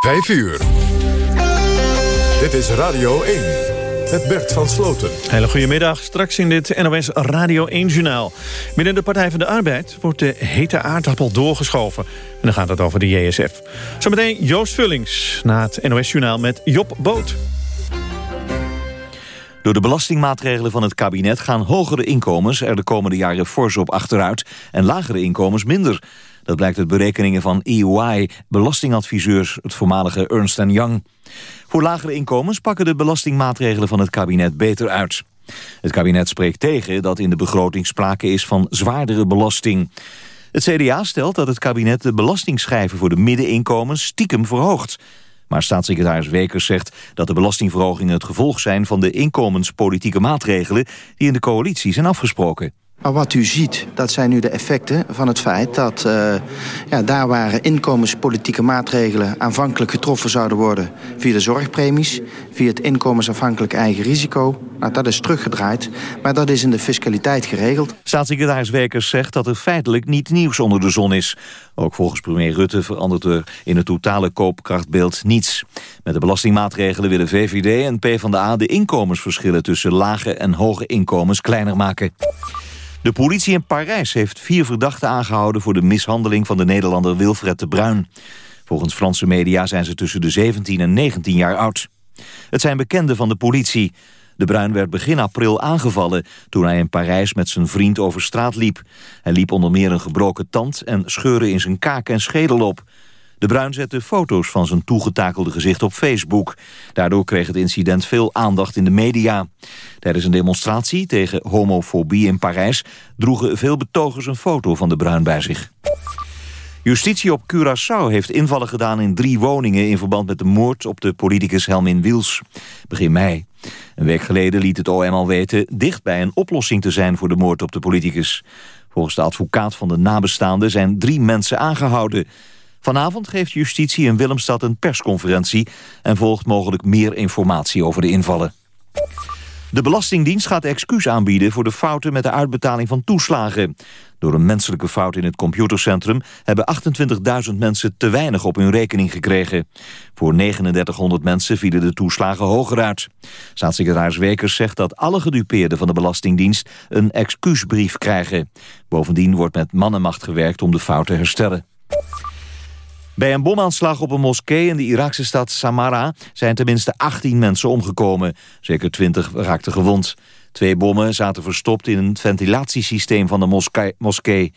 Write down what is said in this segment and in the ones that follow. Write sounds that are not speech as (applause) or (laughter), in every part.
5 uur. Dit is Radio 1 met Bert van Sloten. Hele goedemiddag. Straks in dit NOS Radio 1-journaal. Binnen de Partij van de Arbeid wordt de hete aardappel doorgeschoven. En dan gaat het over de JSF. Zometeen Joost Vullings na het NOS-journaal met Job Boot. Door de belastingmaatregelen van het kabinet gaan hogere inkomens er de komende jaren fors op achteruit en lagere inkomens minder. Dat blijkt uit berekeningen van EY, belastingadviseurs, het voormalige Ernst Young. Voor lagere inkomens pakken de belastingmaatregelen van het kabinet beter uit. Het kabinet spreekt tegen dat in de begroting sprake is van zwaardere belasting. Het CDA stelt dat het kabinet de belastingschijven voor de middeninkomens stiekem verhoogt. Maar staatssecretaris Wekers zegt dat de belastingverhogingen het gevolg zijn van de inkomenspolitieke maatregelen die in de coalitie zijn afgesproken. Maar wat u ziet, dat zijn nu de effecten van het feit dat uh, ja, daar waar inkomenspolitieke maatregelen aanvankelijk getroffen zouden worden via de zorgpremies, via het inkomensafhankelijk eigen risico, nou, dat is teruggedraaid, maar dat is in de fiscaliteit geregeld. Staatssecretaris Wekers zegt dat er feitelijk niet nieuws onder de zon is. Ook volgens premier Rutte verandert er in het totale koopkrachtbeeld niets. Met de belastingmaatregelen willen VVD en PvdA de inkomensverschillen tussen lage en hoge inkomens kleiner maken. De politie in Parijs heeft vier verdachten aangehouden... voor de mishandeling van de Nederlander Wilfred de Bruin. Volgens Franse media zijn ze tussen de 17 en 19 jaar oud. Het zijn bekenden van de politie. De Bruin werd begin april aangevallen toen hij in Parijs met zijn vriend over straat liep. Hij liep onder meer een gebroken tand en scheuren in zijn kaak en schedel op. De Bruin zette foto's van zijn toegetakelde gezicht op Facebook. Daardoor kreeg het incident veel aandacht in de media. Tijdens een demonstratie tegen homofobie in Parijs... droegen veel betogers een foto van de Bruin bij zich. Justitie op Curaçao heeft invallen gedaan in drie woningen... in verband met de moord op de politicus Helmin Wiels. Begin mei. Een week geleden liet het OM al weten... dicht bij een oplossing te zijn voor de moord op de politicus. Volgens de advocaat van de nabestaanden zijn drie mensen aangehouden... Vanavond geeft justitie in Willemstad een persconferentie... en volgt mogelijk meer informatie over de invallen. De Belastingdienst gaat excuus aanbieden voor de fouten met de uitbetaling van toeslagen. Door een menselijke fout in het computercentrum hebben 28.000 mensen te weinig op hun rekening gekregen. Voor 3900 mensen vielen de toeslagen hoger uit. Staatssecretaris Wekers zegt dat alle gedupeerden van de Belastingdienst een excuusbrief krijgen. Bovendien wordt met mannenmacht gewerkt om de fout te herstellen. Bij een bomaanslag op een moskee in de Iraakse stad Samara zijn tenminste 18 mensen omgekomen. Zeker 20 raakten gewond. Twee bommen zaten verstopt in een ventilatiesysteem van de moskee.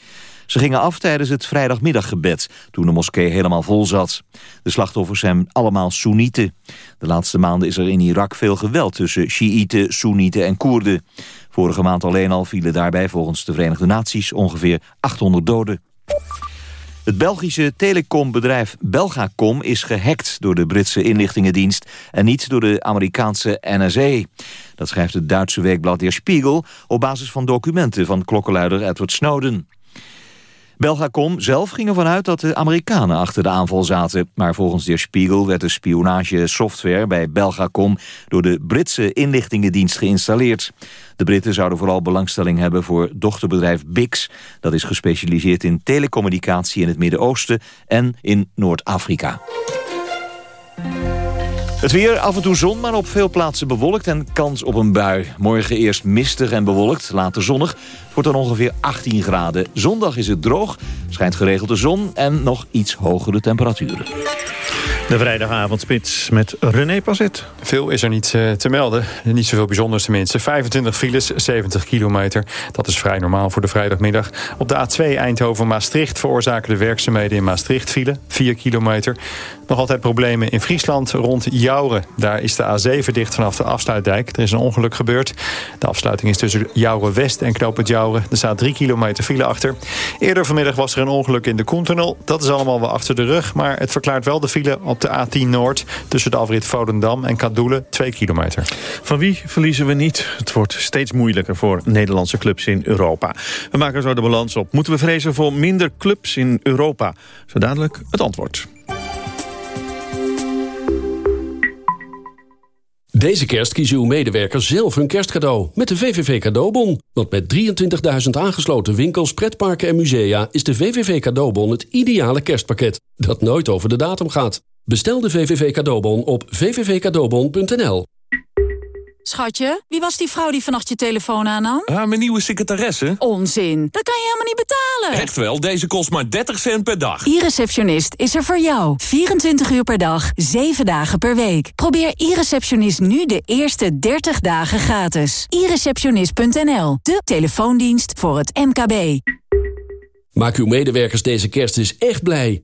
Ze gingen af tijdens het vrijdagmiddaggebed, toen de moskee helemaal vol zat. De slachtoffers zijn allemaal Soenieten. De laatste maanden is er in Irak veel geweld tussen Shiiten, Soenieten en Koerden. Vorige maand alleen al vielen daarbij volgens de Verenigde Naties ongeveer 800 doden. Het Belgische telecombedrijf Belgacom is gehackt door de Britse inlichtingendienst en niet door de Amerikaanse NSA. Dat schrijft het Duitse weekblad Der Spiegel op basis van documenten van klokkenluider Edward Snowden. Belgacom zelf ging ervan uit dat de Amerikanen achter de aanval zaten. Maar volgens Der Spiegel werd de spionagesoftware bij Belgacom... door de Britse inlichtingendienst geïnstalleerd. De Britten zouden vooral belangstelling hebben voor dochterbedrijf Bix. Dat is gespecialiseerd in telecommunicatie in het Midden-Oosten en in Noord-Afrika. Het weer, af en toe zon, maar op veel plaatsen bewolkt en kans op een bui. Morgen eerst mistig en bewolkt, later zonnig. wordt dan ongeveer 18 graden. Zondag is het droog, schijnt geregeld de zon en nog iets hogere temperaturen. De vrijdagavondspits met René Passet. Veel is er niet uh, te melden. Niet zoveel bijzonders tenminste. 25 files, 70 kilometer. Dat is vrij normaal voor de vrijdagmiddag. Op de A2 Eindhoven-Maastricht veroorzaken de werkzaamheden in Maastricht file. 4 kilometer. Nog altijd problemen in Friesland rond Jouren. Daar is de A7 dicht vanaf de afsluitdijk. Er is een ongeluk gebeurd. De afsluiting is tussen Jouren-West en Knoop Jouren. Er staat 3 kilometer file achter. Eerder vanmiddag was er een ongeluk in de Koentunnel. Dat is allemaal wel achter de rug. Maar het verklaart wel de file op de A10 Noord... tussen de afrit Volendam en Kadoelen, 2 kilometer. Van wie verliezen we niet? Het wordt steeds moeilijker voor Nederlandse clubs in Europa. We maken zo de balans op. Moeten we vrezen voor minder clubs in Europa? Zo dadelijk het antwoord. Deze kerst kiezen uw medewerkers zelf hun kerstcadeau met de VVV Cadeaubon. Want met 23.000 aangesloten winkels, pretparken en musea... is de VVV Cadeaubon het ideale kerstpakket dat nooit over de datum gaat. Bestel de VVV cadeaubon op vvvcadeaubon.nl. Schatje, wie was die vrouw die vannacht je telefoon aannam? Ah, mijn nieuwe secretaresse. Onzin, dat kan je helemaal niet betalen. Echt wel, deze kost maar 30 cent per dag. E-receptionist is er voor jou. 24 uur per dag, 7 dagen per week. Probeer e-receptionist nu de eerste 30 dagen gratis. e-receptionist.nl, de telefoondienst voor het MKB. Maak uw medewerkers deze kerst eens echt blij.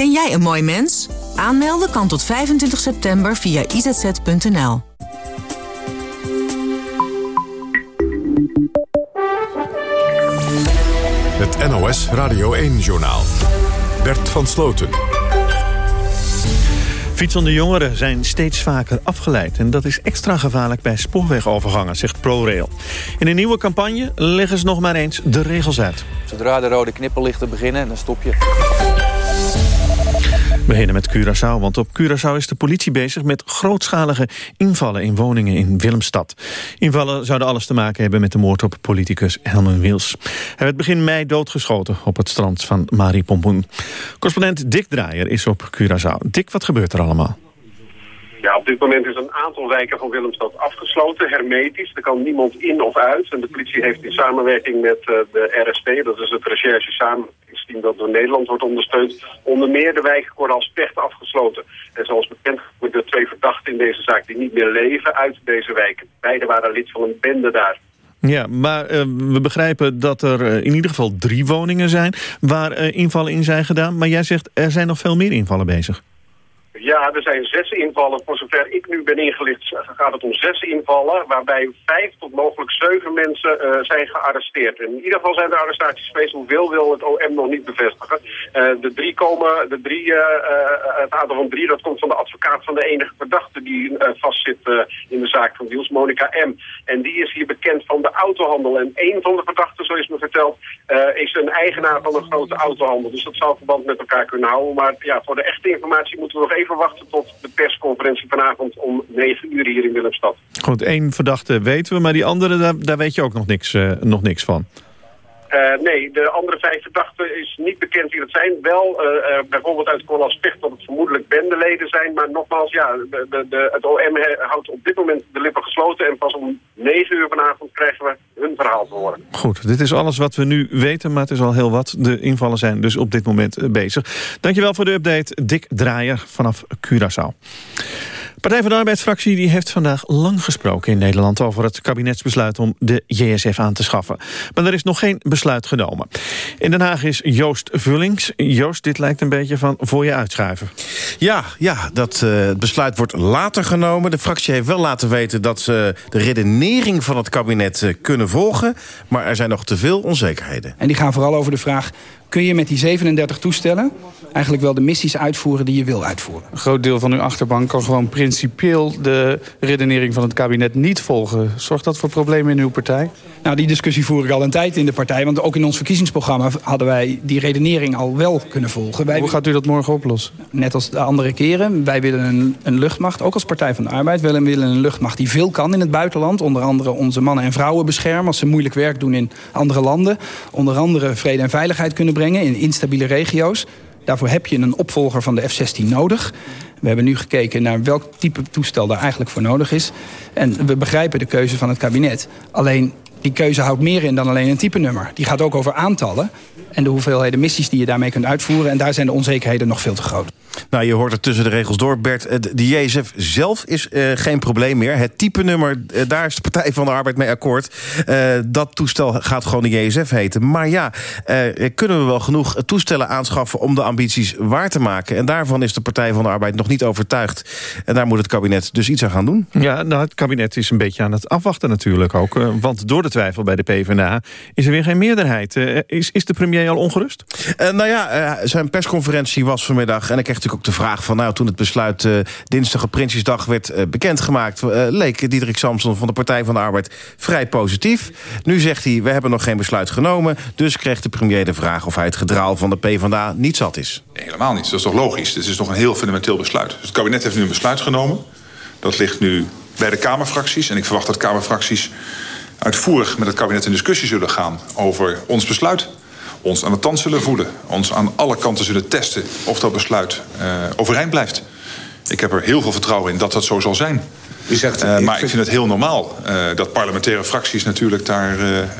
Ken jij een mooi mens? Aanmelden kan tot 25 september via izz.nl. Het NOS Radio 1-journaal. Bert van Sloten. Fietsende jongeren zijn steeds vaker afgeleid. En dat is extra gevaarlijk bij spoorwegovergangen, zegt ProRail. In een nieuwe campagne leggen ze nog maar eens de regels uit. Zodra de rode knipperlichten beginnen, dan stop je. We beginnen met Curaçao, want op Curaçao is de politie bezig met grootschalige invallen in woningen in Willemstad. Invallen zouden alles te maken hebben met de moord op politicus Helmen Wils. Hij werd begin mei doodgeschoten op het strand van Marie Pompoen. Correspondent Dick Draaier is op Curaçao. Dick, wat gebeurt er allemaal? Ja, op dit moment is een aantal wijken van Willemstad afgesloten, hermetisch. Er kan niemand in of uit. En de politie heeft in samenwerking met uh, de RSP, dat is het recherche dat door Nederland wordt ondersteund, onder meer de wijk Koralspecht afgesloten. En zoals bekend worden de twee verdachten in deze zaak die niet meer leven uit deze wijken. Beiden waren lid van een bende daar. Ja, maar uh, we begrijpen dat er uh, in ieder geval drie woningen zijn waar uh, invallen in zijn gedaan. Maar jij zegt er zijn nog veel meer invallen bezig. Ja, er zijn zes invallen. Voor zover ik nu ben ingelicht gaat het om zes invallen... waarbij vijf tot mogelijk zeven mensen uh, zijn gearresteerd. In ieder geval zijn de arrestaties geweest. Hoeveel wil het OM nog niet bevestigen. Uh, de drie komen, de drie, uh, het aantal van drie, dat komt van de advocaat van de enige verdachte... die vastzit in de zaak van Wiels, Monica M. En die is hier bekend van de autohandel. En één van de verdachten, zo is me verteld, is een eigenaar van een grote autohandel. Dus dat zou verband met elkaar kunnen houden. Maar ja, voor de echte informatie moeten we nog even wachten tot de persconferentie vanavond om 9 uur hier in Willemstad. Goed, één verdachte weten we, maar die andere, daar, weet je ook nog niks, uh, nog niks van. Uh, nee, de andere vijf verdachten is niet bekend wie dat zijn. Wel uh, uh, bijvoorbeeld uit Specht dat het vermoedelijk bendeleden zijn. Maar nogmaals, ja, de, het OM houdt op dit moment de lippen gesloten. En pas om 9 uur vanavond krijgen we hun verhaal te horen. Goed, dit is alles wat we nu weten, maar het is al heel wat. De invallen zijn dus op dit moment bezig. Dankjewel voor de update, Dick Draaier vanaf Curaçao. Partij van de Arbeidsfractie die heeft vandaag lang gesproken in Nederland... over het kabinetsbesluit om de JSF aan te schaffen. Maar er is nog geen besluit genomen. In Den Haag is Joost Vullings. Joost, dit lijkt een beetje van voor je uitschuiven. Ja, ja dat uh, besluit wordt later genomen. De fractie heeft wel laten weten dat ze de redenering van het kabinet uh, kunnen volgen. Maar er zijn nog te veel onzekerheden. En die gaan vooral over de vraag... kun je met die 37 toestellen eigenlijk wel de missies uitvoeren die je wil uitvoeren. Een groot deel van uw achterban kan gewoon principieel de redenering van het kabinet niet volgen. Zorgt dat voor problemen in uw partij? Nou, die discussie voer ik al een tijd in de partij. Want ook in ons verkiezingsprogramma hadden wij die redenering al wel kunnen volgen. Wij Hoe gaat u dat morgen oplossen? Net als de andere keren. Wij willen een, een luchtmacht, ook als Partij van de Arbeid... willen, willen een luchtmacht die veel kan in het buitenland. Onder andere onze mannen en vrouwen beschermen... als ze moeilijk werk doen in andere landen. Onder andere vrede en veiligheid kunnen brengen in instabiele regio's. Daarvoor heb je een opvolger van de F-16 nodig. We hebben nu gekeken naar welk type toestel daar eigenlijk voor nodig is. En we begrijpen de keuze van het kabinet. Alleen Die keuze houdt meer in dan alleen een type nummer. Die gaat ook over aantallen en de hoeveelheden missies die je daarmee kunt uitvoeren. En daar zijn de onzekerheden nog veel te groot. Nou, je hoort het tussen de regels door, Bert. Eh, De JSF zelf is eh, geen probleem meer. Het type nummer, eh, daar is de Partij van de Arbeid mee akkoord. Eh, dat toestel gaat gewoon de JSF heten. Maar ja, eh, kunnen we wel genoeg toestellen aanschaffen... om de ambities waar te maken? En daarvan is de Partij van de Arbeid nog niet overtuigd. En daar moet het kabinet dus iets aan gaan doen. Ja, nou, het kabinet is een beetje aan het afwachten natuurlijk ook. Want door de twijfel bij de PvdA is er weer geen meerderheid. Eh, Is, is de premier al ongerust? Eh, nou ja, eh, zijn persconferentie was vanmiddag... en ik kreeg natuurlijk ook de vraag van... nou, toen het besluit eh, dinsdag op Prinsjesdag werd bekendgemaakt... leek Diederik Samson van de Partij van de Arbeid vrij positief. Nu zegt hij, we hebben nog geen besluit genomen... dus kreeg de premier de vraag of hij het gedraal van de PvdA niet zat is. Nee, helemaal niet. Dat is toch logisch? Dit is toch een heel fundamenteel besluit. Dus het kabinet heeft nu een besluit genomen. Dat ligt nu bij de Kamerfracties. En ik verwacht dat Kamerfracties uitvoerig met het kabinet in discussie zullen gaan over ons besluit. Ons aan de tand zullen voelen. Ons aan alle kanten zullen testen of dat besluit uh, overeind blijft. Ik heb er heel veel vertrouwen in dat dat zo zal zijn. U zegt, uh, maar ik vind het heel normaal uh, dat parlementaire fracties natuurlijk daar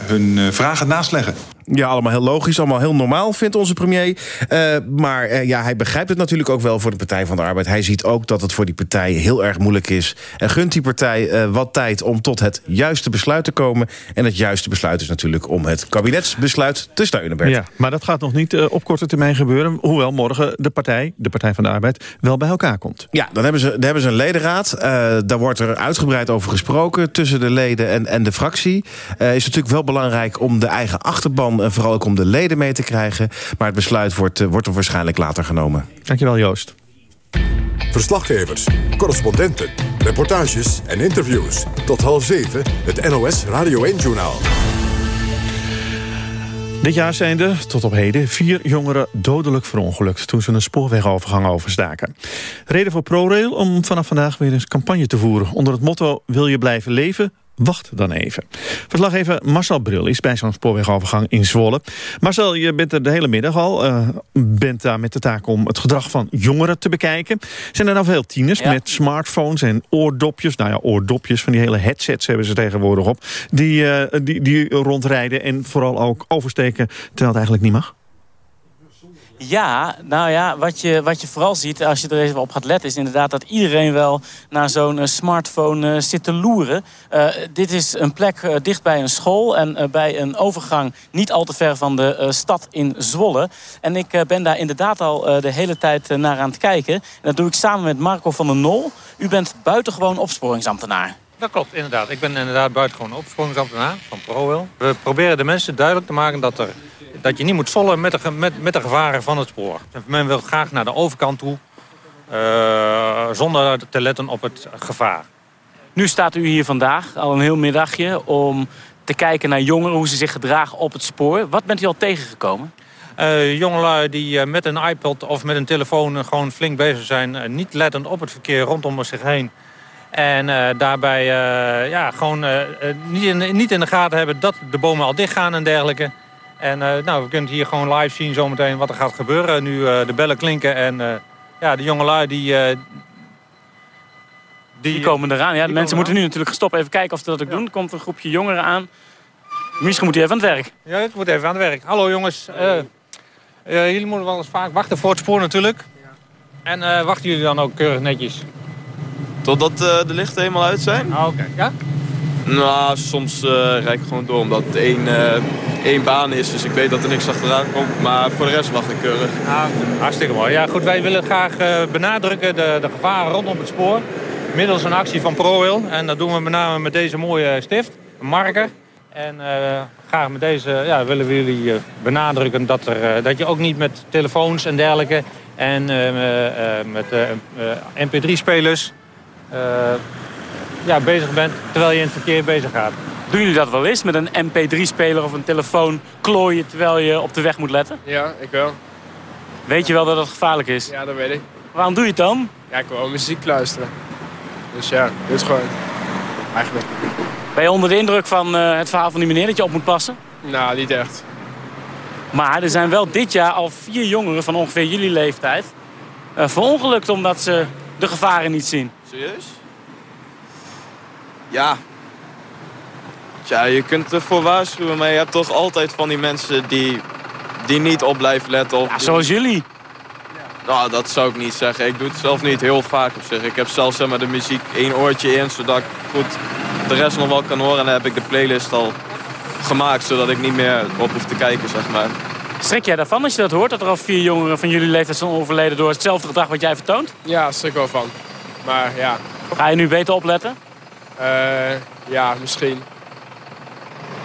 hun vragen naast leggen. Ja, allemaal heel logisch, allemaal heel normaal, vindt onze premier. Uh, maar uh, ja, hij begrijpt het natuurlijk ook wel voor de Partij van de Arbeid. Hij ziet ook dat het voor die partij heel erg moeilijk is. En gunt die partij uh, wat tijd om tot het juiste besluit te komen. En het juiste besluit is natuurlijk om het kabinetsbesluit te steunen, Bert. Ja, maar dat gaat nog niet op korte termijn gebeuren. Hoewel morgen de partij, de Partij van de Arbeid, wel bij elkaar komt. Ja, dan hebben ze, dan hebben ze een ledenraad. Daar wordt er uitgebreid over gesproken tussen de leden en, en de fractie. Is natuurlijk wel belangrijk om de eigen achterban en vooral ook om de leden mee te krijgen. Maar het besluit wordt, uh, wordt er waarschijnlijk later genomen. Dankjewel Joost. Verslaggevers, correspondenten, reportages en interviews. Tot half zeven, het NOS Radio 1-journaal. Dit jaar zijn er, tot op heden, vier jongeren dodelijk verongelukt... toen ze een spoorwegovergang overstaken. Reden voor ProRail om vanaf vandaag weer eens campagne te voeren... onder het motto Wil je blijven leven? Wacht dan even. Verslaggever Marcel Bril is bij zo'n spoorwegovergang in Zwolle. Marcel, je bent er de hele middag al. Uh, bent daar met de taak om het gedrag van jongeren te bekijken. Zijn er nou veel tieners ja. met smartphones en oordopjes? Nou ja, oordopjes van die hele headsets hebben ze tegenwoordig op. Die, uh, die, die rondrijden en vooral ook oversteken terwijl het eigenlijk niet mag? Ja, nou ja, wat je, wat je vooral ziet als je er even op gaat letten... is inderdaad dat iedereen wel naar zo'n uh, smartphone uh, zit te loeren. Uh, dit is een plek dicht bij een school en bij een overgang... niet al te ver van de stad in Zwolle. En ik ben daar inderdaad al de hele tijd naar aan het kijken. En dat doe ik samen met Marco van der Nol. U bent buitengewoon opsporingsambtenaar. Dat klopt, inderdaad. Ik ben inderdaad buitengewoon opsporingsambtenaar van ProWil. We proberen de mensen duidelijk te maken dat er dat je niet moet zollen met de, met, met de gevaren van het spoor. Men wil graag naar de overkant toe, uh, zonder te letten op het gevaar. Nu staat u hier vandaag, al een heel middagje, om te kijken naar jongeren... hoe ze zich gedragen op het spoor. Wat bent u al tegengekomen? Uh, jongelui die uh, met een iPod of met een telefoon gewoon flink bezig zijn... niet lettend op het verkeer rondom zich heen... En uh, daarbij ja, gewoon niet, in, niet in de gaten hebben dat de bomen al dicht gaan en dergelijke... En uh, nou, we kunnen hier gewoon live zien zometeen wat er gaat gebeuren. Nu uh, de bellen klinken en uh, ja, de jongelui die, die... Die, komen eraan. Ja, de mensen moeten nu natuurlijk stoppen. Even kijken of ze dat ook ja. doen. Er komt een groepje jongeren aan. Misschien moet hij even aan het werk. Ja, ik moet even aan het werk. Hallo jongens. jullie moeten wel eens vaak wachten voor het spoor natuurlijk. En wachten jullie dan ook keurig netjes? Totdat de lichten helemaal uit zijn. Ah, oké. Okay. Ja? Nou, soms uh, rijd ik gewoon door omdat het één, uh, één baan is. Dus ik weet dat er niks achteraan komt. Maar voor de rest wacht ik keurig. Hartstikke mooi. Ja, goed, wij willen graag uh, benadrukken de, de gevaren rondom het spoor. Middels een actie van ProRail. En dat doen we met name met deze mooie stift, een marker. En graag met deze ja, willen we jullie benadrukken dat, er, dat je ook niet met telefoons en dergelijke... en met mp3-spelers ja, bezig bent terwijl je in het verkeer bezig gaat. Doen jullie dat wel eens met een mp3-speler of een telefoon klooien terwijl je op de weg moet letten? Ja, ik wel. Weet je wel dat het gevaarlijk is? Ja, dat weet ik. Waarom doe je het dan? Ja, ik wil muziek luisteren. Dus ja, dit is gewoon. Eigenlijk. Ben je onder de indruk van uh, het verhaal van die meneer dat je op moet passen? Nou, niet echt. Maar er zijn wel dit jaar al vier jongeren van ongeveer jullie leeftijd... Uh, verongelukt omdat ze de gevaren niet zien. Serieus? Ja. Ja, je kunt ervoor waarschuwen, maar je hebt toch altijd van die mensen die, die niet op blijven letten. Zoals jullie. Nou, dat zou ik niet zeggen. Ik doe het zelf niet heel vaak op zich. Ik heb zelfs zeg maar, de muziek één oortje in, zodat ik goed de rest nog wel kan horen. En dan heb ik de playlist al gemaakt, zodat ik niet meer op hoef te kijken, zeg maar. Schrik jij daarvan als je dat hoort, dat er al vier jongeren van jullie leeftijd zijn overleden door hetzelfde gedrag wat jij vertoont? Ja, schrik wel van. Maar ja. Ga je nu beter opletten? Uh, ja, misschien.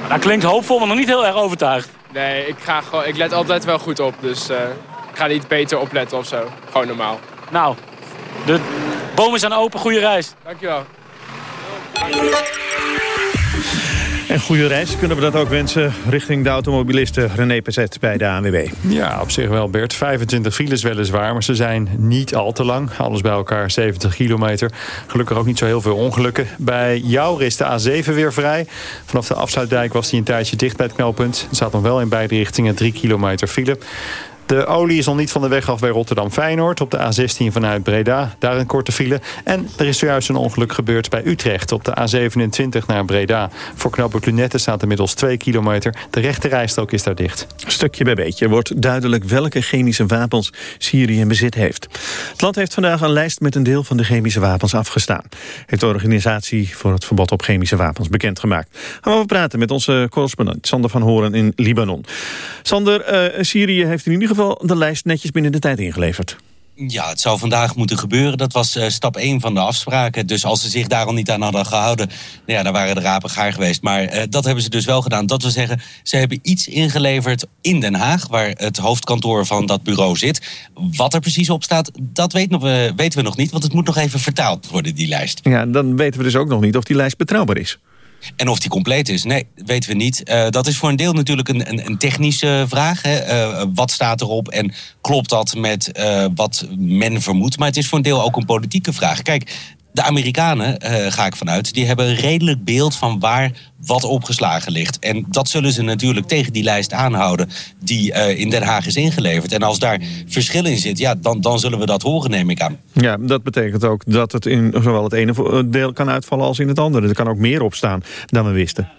Dat klinkt hoopvol, maar nog niet heel erg overtuigd. Nee, ik, ga gewoon, ik let altijd wel goed op. Dus uh, ik ga niet beter opletten of zo. Gewoon normaal. Nou, de bomen zijn open. Goede reis. Dankjewel. En goede reis kunnen we dat ook wensen richting de automobilisten René Pezet bij de ANWB. Ja, op zich wel Bert. 25 files weliswaar, maar ze zijn niet al te lang. Alles bij elkaar 70 kilometer. Gelukkig ook niet zo heel veel ongelukken. Bij jou is de A7 weer vrij. Vanaf de afsluitdijk was die een tijdje dicht bij het knelpunt. Er staat nog wel in beide richtingen 3 kilometer file. De olie is nog niet van de weg af bij Rotterdam-Feyenoord... op de A16 vanuit Breda, daar een korte file. En er is zojuist een ongeluk gebeurd bij Utrecht... op de A27 naar Breda. Voor knooppunt Lunette staat inmiddels 2 kilometer. De rechte rijstrook is daar dicht. Stukje bij beetje wordt duidelijk welke chemische wapens Syrië in bezit heeft. Het land heeft vandaag een lijst met een deel van de chemische wapens afgestaan. Heeft de organisatie voor het verbod op chemische wapens bekendgemaakt. Gaan we praten met onze correspondent Sander van Horen in Libanon. Sander, uh, Syrië heeft in ieder geval geval de lijst netjes binnen de tijd ingeleverd. Ja, het zou vandaag moeten gebeuren. Dat was uh, stap 1 van de afspraken. Dus als ze zich daar al niet aan hadden gehouden... Nou ja, dan waren de rapen gaar geweest. Maar uh, dat hebben ze dus wel gedaan. Dat wil zeggen, ze hebben iets ingeleverd in Den Haag... waar het hoofdkantoor van dat bureau zit. Wat er precies op staat, dat weet nog, uh, weten we nog niet. Want het moet nog even vertaald worden, die lijst. Ja, dan weten we dus ook nog niet of die lijst betrouwbaar is. En of die compleet is, nee, weten we niet. Uh, dat is voor een deel natuurlijk een, een, een technische vraag. Hè. Uh, wat staat erop en klopt dat met uh, wat men vermoedt? Maar het is voor een deel ook een politieke vraag. Kijk, de Amerikanen, uh, ga ik vanuit, die hebben een redelijk beeld van waar wat opgeslagen ligt. En dat zullen ze natuurlijk tegen die lijst aanhouden die uh, in Den Haag is ingeleverd. En als daar verschil in zit, ja, dan, dan zullen we dat horen, neem ik aan. Ja, dat betekent ook dat het in zowel het ene deel kan uitvallen als in het andere. Er kan ook meer op staan dan we wisten.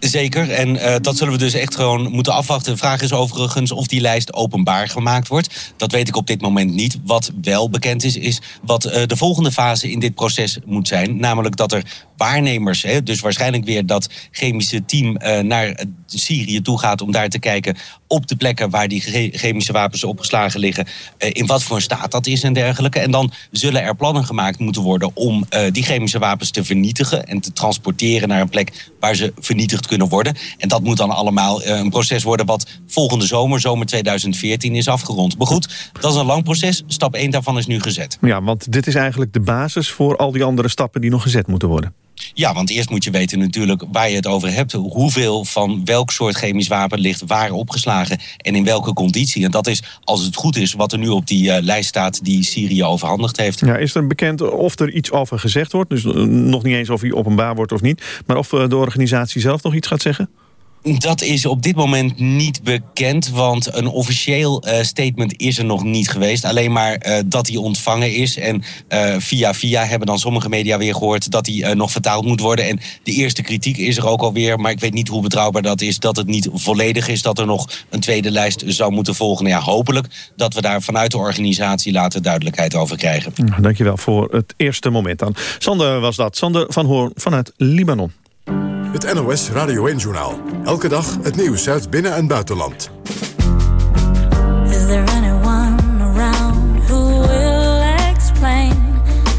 Zeker, en uh, dat zullen we dus echt gewoon moeten afwachten. De vraag is overigens of die lijst openbaar gemaakt wordt. Dat weet ik op dit moment niet. Wat wel bekend is, is wat uh, de volgende fase in dit proces moet zijn. Namelijk dat er waarnemers, hè, dus waarschijnlijk weer dat chemische team uh, naar Syrië toe gaat... om daar te kijken op de plekken waar die chemische wapens opgeslagen liggen... in wat voor een staat dat is en dergelijke. En dan zullen er plannen gemaakt moeten worden om die chemische wapens te vernietigen... en te transporteren naar een plek waar ze vernietigd kunnen worden. En dat moet dan allemaal uh, een proces worden wat volgende zomer, zomer 2014, is afgerond. Maar goed, dat is een lang proces. Stap 1 daarvan is nu gezet. Ja, want dit is eigenlijk de basis voor al die andere stappen die nog gezet moeten worden. Ja, want eerst moet je weten natuurlijk waar je het over hebt. Hoeveel van welk soort chemisch wapen ligt waar opgeslagen en in welke conditie. En dat is, als het goed is, wat er nu op die uh, lijst staat die Syrië overhandigd heeft. Ja, is er bekend of er iets over gezegd wordt? Dus uh, nog niet eens of hij openbaar wordt of niet. Maar of uh, de organisatie zelf nog iets gaat zeggen? Dat is op dit moment niet bekend, want een officieel uh, statement is er nog niet geweest. Alleen maar uh, dat hij ontvangen is. En uh, via via hebben dan sommige media weer gehoord dat hij nog vertaald moet worden. En de eerste kritiek is er ook alweer, maar ik weet niet hoe betrouwbaar dat is. Dat het niet volledig is, dat er nog een tweede lijst zou moeten volgen. Nou ja, hopelijk dat we daar vanuit de organisatie later duidelijkheid over krijgen. Dankjewel voor het eerste moment dan. Sander was dat. Sander van Hoorn vanuit Libanon. Het NOS Radio 1-journaal. Elke dag het nieuws uit binnen- en buitenland. Is there anyone around who will explain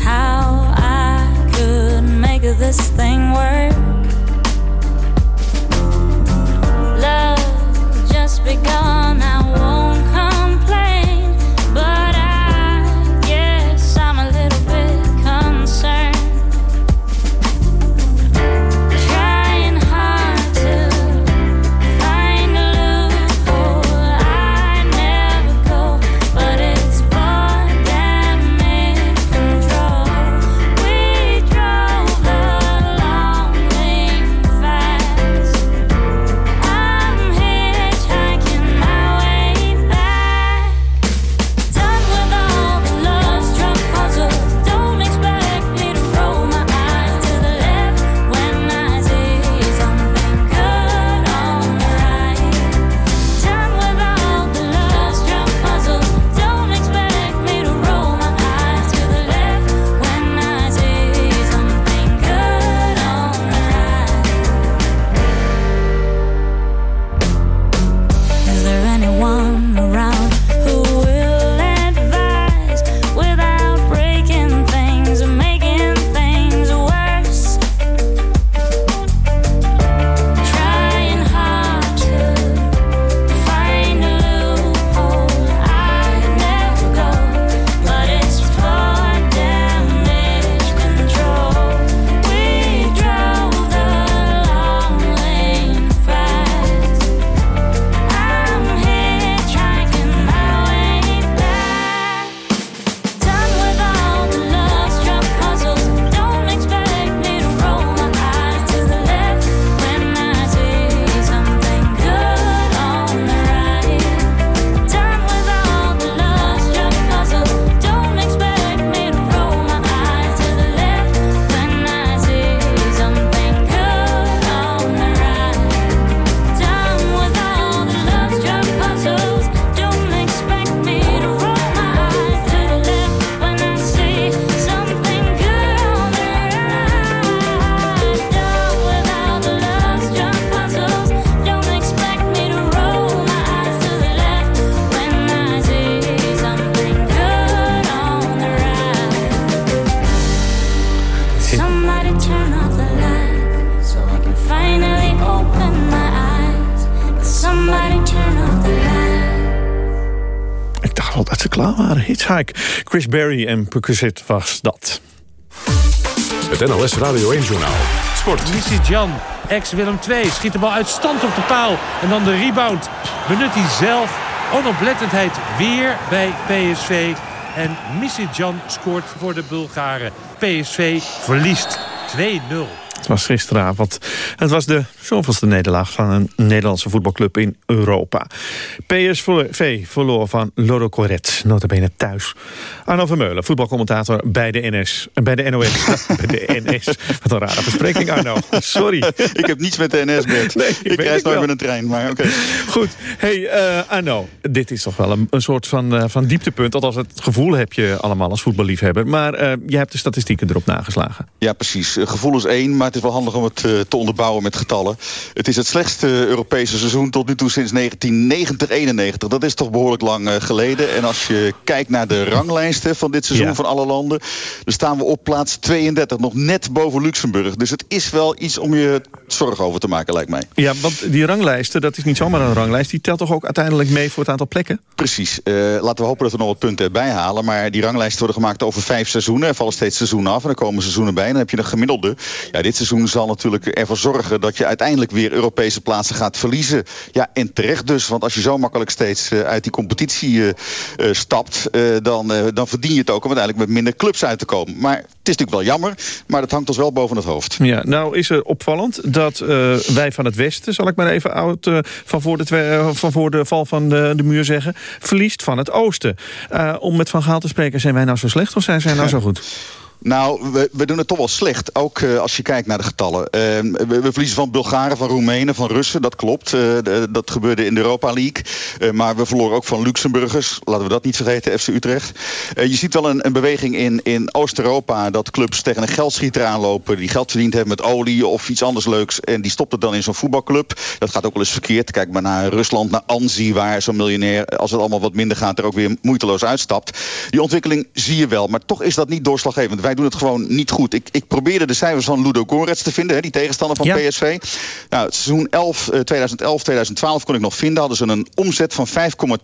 how I could make this thing work? Love just begun, En Percocet was dat. Het NOS Radio 1-journaal. Sport. Missie Jan, ex-Willem II, schiet de bal uit stand op de paal. En dan de rebound. Benut hij zelf. Onoplettendheid weer bij PSV. En Jan scoort voor de Bulgaren. PSV verliest 2-0. Het was gisteravond. Het was de zoveelste nederlaag van een Nederlandse voetbalclub in Europa. PSV verloor van Loro Corret, notabene thuis. Arno Vermeulen, voetbalcommentator bij de NS. Bij de NOS. (laughs) bij de NS. Wat een rare verspreking, Arno. Sorry. ik heb niets met de NS, Bert. (laughs) Nee, ik reis nooit met een trein, maar oké. Goed. Hey, uh, Arno, dit is toch wel een, een soort van, uh, van dieptepunt. Althans, het gevoel heb je allemaal als voetballiefhebber. Maar uh, je hebt de statistieken erop nageslagen. Ja, precies. gevoel is één, maar het is wel handig om het te onderbouwen met getallen. Het is het slechtste Europese seizoen tot nu toe sinds 1990-91. Dat is toch behoorlijk lang geleden. En als je kijkt naar de ranglijsten van dit seizoen van alle landen... dan staan we op plaats 32, nog net boven Luxemburg. Dus het is wel iets om je zorgen over te maken, lijkt mij. Ja, want die ranglijsten, dat is niet zomaar een ranglijst. Die telt toch ook uiteindelijk mee voor het aantal plekken? Precies. Uh, laten we hopen dat we nog wat punten erbij halen. Maar die ranglijsten worden gemaakt over vijf seizoenen. Er vallen steeds seizoenen af en er komen seizoenen bij. En dan heb je een gemiddelde. Ja, dit seizoen zal natuurlijk ervoor zorgen dat je uiteindelijk weer Europese plaatsen gaat verliezen. Ja, en terecht dus. Want als je zo makkelijk steeds uh, uit die competitie uh, stapt, dan, dan verdien je het ook om uiteindelijk met minder clubs uit te komen. Maar het is natuurlijk wel jammer, maar dat hangt ons wel boven het hoofd. Ja, nou is er opvallend dat wij van het Westen, zal ik maar even oud van, voor de van voor de val van de, de muur zeggen, verliest van het Oosten. om met Van Gaal te spreken, zijn wij nou zo slecht of zijn zij nou zo (laughs) goed? Nou, we, doen het toch wel slecht. Ook uh, als je kijkt naar de getallen. Uh, we, verliezen van Bulgaren, van Roemenen, van Russen. Dat klopt. De, dat gebeurde in de Europa League. maar we verloren ook van Luxemburgers. Laten we dat niet vergeten, FC Utrecht. je ziet wel een, een beweging in, in Oost-Europa... dat clubs tegen een geldschieter aanlopen... die geld verdiend hebben met olie of iets anders leuks... en die stopt het dan in zo'n voetbalclub. Dat gaat ook wel eens verkeerd. Kijk maar naar Rusland, naar Anzi... waar zo'n miljonair, als het allemaal wat minder gaat... er ook weer moeiteloos uitstapt. Die ontwikkeling zie je wel. Maar toch is dat niet doorslaggevend wij doen het gewoon niet goed. Ik, ik probeerde de cijfers van Ludo Gorets te vinden, hè, die tegenstander van PSV. Nou, het seizoen 11, 2011, 2012 kon ik nog vinden. Hadden ze een omzet van 5,2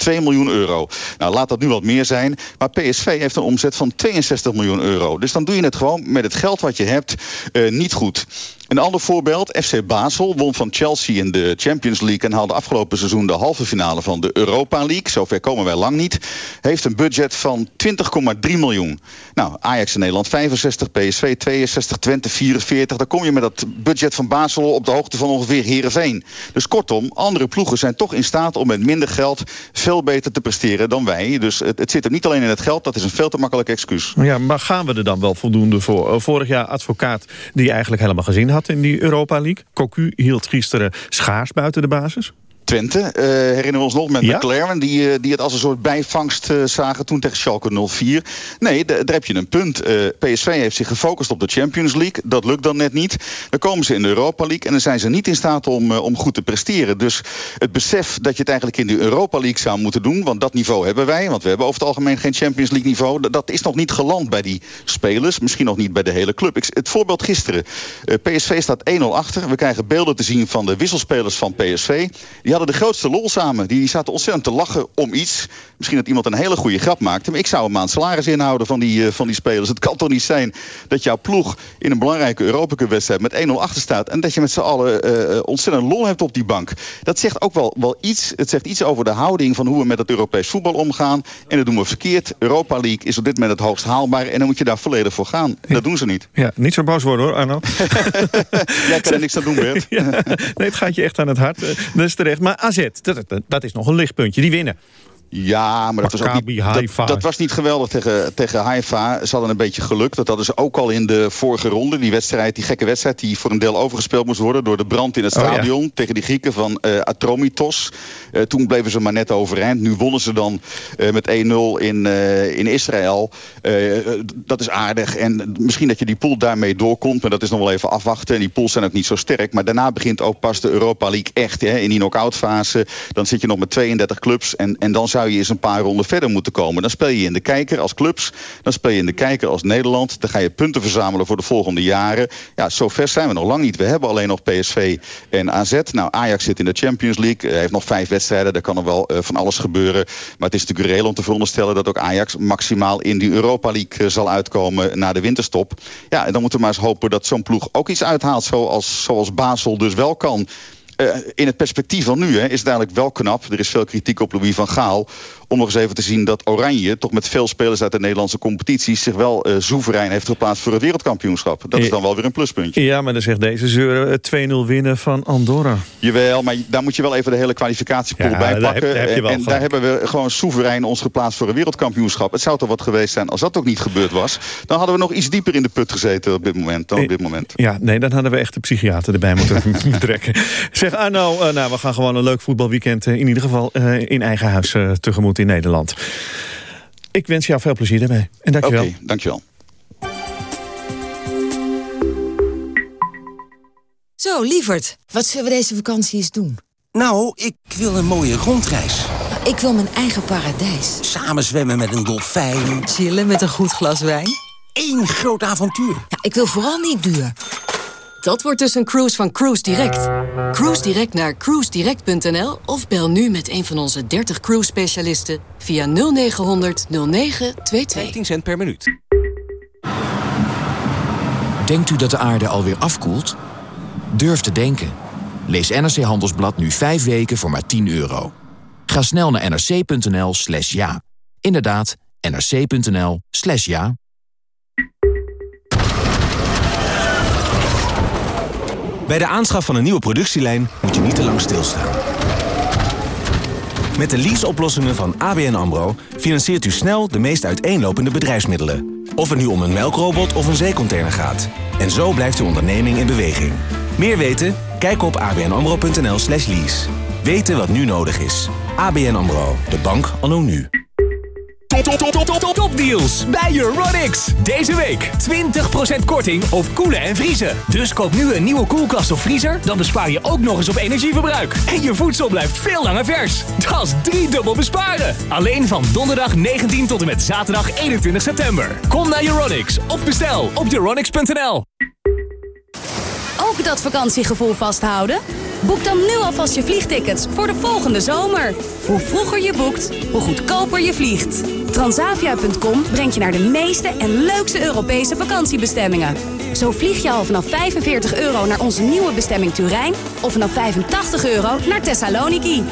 miljoen euro. Nou, laat dat nu wat meer zijn. Maar PSV heeft een omzet van 62 miljoen euro. Dus dan doe je het gewoon met het geld wat je hebt uh, niet goed. Een ander voorbeeld, FC Basel won van Chelsea in de Champions League... en haalde afgelopen seizoen de halve finale van de Europa League. Zover komen wij lang niet. Heeft een budget van 20,3 miljoen. Nou, Ajax in Nederland 65, PSV 62, Twente 44. Dan kom je met dat budget van Basel op de hoogte van ongeveer Heerenveen. Dus kortom, andere ploegen zijn toch in staat om met minder geld... veel beter te presteren dan wij. Dus het, zit hem niet alleen in het geld, dat is een veel te makkelijk excuus. Ja, maar gaan we er dan wel voldoende voor? Vorig jaar advocaat die eigenlijk helemaal gezien had in die Europa League. Cocu hield gisteren schaars buiten de basis. Twente. Uh, herinneren we ons nog met ja? McLaren, die, uh, die het als een soort bijvangst uh, zagen toen tegen Schalke 04. Nee, daar heb je een punt. PSV heeft zich gefocust op de Champions League. Dat lukt dan net niet. Dan komen ze in de Europa League en dan zijn ze niet in staat om, om goed te presteren. Dus het besef dat je het eigenlijk in de Europa League zou moeten doen, want dat niveau hebben wij, want we hebben over het algemeen geen Champions League niveau, dat is nog niet geland bij die spelers, misschien nog niet bij de hele club. Ik, het voorbeeld gisteren. PSV staat 1-0 achter. We krijgen beelden te zien van de wisselspelers van PSV. Die hadden de grootste lol samen. Die zaten ontzettend te lachen om iets. Misschien dat iemand een hele goede grap maakte. Maar ik zou een maand salaris inhouden van die, uh, van die spelers. Het kan toch niet zijn dat jouw ploeg in een belangrijke Europa Cup wedstrijd met 1-0 achter staat. En dat je met z'n allen uh, ontzettend lol hebt op die bank. Dat zegt ook wel, wel iets. Het zegt iets over de houding van hoe we met het Europees voetbal omgaan. En dat doen we verkeerd. Europa League is op dit moment het hoogst haalbaar. En dan moet je daar volledig voor gaan. En dat doen ze niet. Ja, niet zo boos worden hoor, Arno. (laughs) Jij kan er niks aan doen, Bert. (laughs) ja, nee, het gaat je echt aan het hart. Dat is terecht. Maar AZ, dat, dat is nog een lichtpuntje. Die winnen. Ja, maar dat was, ook niet, dat, dat, was niet geweldig tegen, tegen Haifa. Ze hadden een beetje geluk. Dat hadden ze ook al in de vorige ronde. Die wedstrijd, die gekke wedstrijd die voor een deel overgespeeld moest worden... door de brand in het stadion oh, ja. tegen die Grieken van uh, Atromitos. Uh, toen bleven ze maar net overeind. Nu wonnen ze dan uh, met 1-0 in, in Israël. dat is aardig. En misschien dat je die pool daarmee doorkomt. Maar dat is nog wel even afwachten. En die pools zijn ook niet zo sterk. Maar daarna begint ook pas de Europa League echt. Hè, in die knock-out fase. Dan zit je nog met 32 clubs. En, en dan zou je eens een paar ronden verder moeten komen. Dan speel je in de kijker als clubs. Dan speel je in de kijker als Nederland. Dan ga je punten verzamelen voor de volgende jaren. Ja, zo ver zijn we nog lang niet. We hebben alleen nog PSV en AZ. Nou, Ajax zit in de Champions League. Hij heeft nog vijf wedstrijden. Daar kan er wel uh, van alles gebeuren. Maar het is natuurlijk reëel om te veronderstellen... dat ook Ajax maximaal in die Europa League uh, zal uitkomen na de winterstop. Ja, en dan moeten we maar eens hopen dat zo'n ploeg ook iets uithaalt... zoals, zoals Basel dus wel kan. Uh, in het perspectief van nu hè, is het eigenlijk wel knap. Er is veel kritiek op Louis van Gaal om nog eens even te zien dat Oranje... toch met veel spelers uit de Nederlandse competities... zich wel uh, soeverein heeft geplaatst voor het wereldkampioenschap. Dat is dan wel weer een pluspuntje. Ja, maar dan zegt deze zeuren 2-0 winnen van Andorra. Jawel, maar daar moet je wel even de hele kwalificatiepool ja, bij pakken. Daar heb, daar heb en daar hebben we gewoon soeverein ons geplaatst voor een wereldkampioenschap. Het zou toch wat geweest zijn als dat ook niet gebeurd was. Dan hadden we nog iets dieper in de put gezeten op dit moment. Dan op dit moment. Ja, nee, dan hadden we echt de psychiater erbij moeten (laughs) trekken. Zeg Arno, nou, we gaan gewoon een leuk voetbalweekend... In ieder geval in eigen huis tegemoet in Nederland. Ik wens jou veel plezier daarbij. En dankjewel. Oké, okay, dankjewel. Zo, lieverd, wat zullen we deze vakantie eens doen? Nou, ik wil een mooie rondreis. Ik wil mijn eigen paradijs. Samen zwemmen met een dolfijn. Chillen met een goed glas wijn. Eén groot avontuur. Ja, ik wil vooral niet duur. Dat wordt dus een cruise van Cruise Direct. Cruise Direct naar cruisedirect.nl of bel nu met een van onze 30 cruise specialisten via 0900 0922. 15 cent per minuut. Denkt u dat de aarde alweer afkoelt? Durf te denken. Lees NRC Handelsblad nu 5 weken voor maar 10 euro. Ga snel naar nrc.nl slash ja. Inderdaad, nrc.nl slash ja. Bij de aanschaf van een nieuwe productielijn moet je niet te lang stilstaan. Met de leaseoplossingen van ABN AMRO financiert u snel de meest uiteenlopende bedrijfsmiddelen. Of het nu om een melkrobot of een zeecontainer gaat. En zo blijft uw onderneming in beweging. Meer weten? Kijk op abnamro.nl slash lease. Weten wat nu nodig is. ABN AMRO, de bank anno nu. Top, top, top, top, top, topdeals bij Euronics. Deze week 20% korting op koelen en vriezen. Dus koop nu een nieuwe koelkast of vriezer, dan bespaar je ook nog eens op energieverbruik. En je voedsel blijft veel langer vers. Dat is driedubbel besparen. Alleen van donderdag 19 tot en met zaterdag 21 september. Kom naar Euronics of bestel op euronics.nl. Dat vakantiegevoel vasthouden? Boek dan nu alvast je vliegtickets voor de volgende zomer. Hoe vroeger je boekt, hoe goedkoper je vliegt. Transavia.com brengt je naar de meeste en leukste Europese vakantiebestemmingen. Zo vlieg je al vanaf 45 euro naar onze nieuwe bestemming Turijn... of vanaf 85 euro naar Thessaloniki.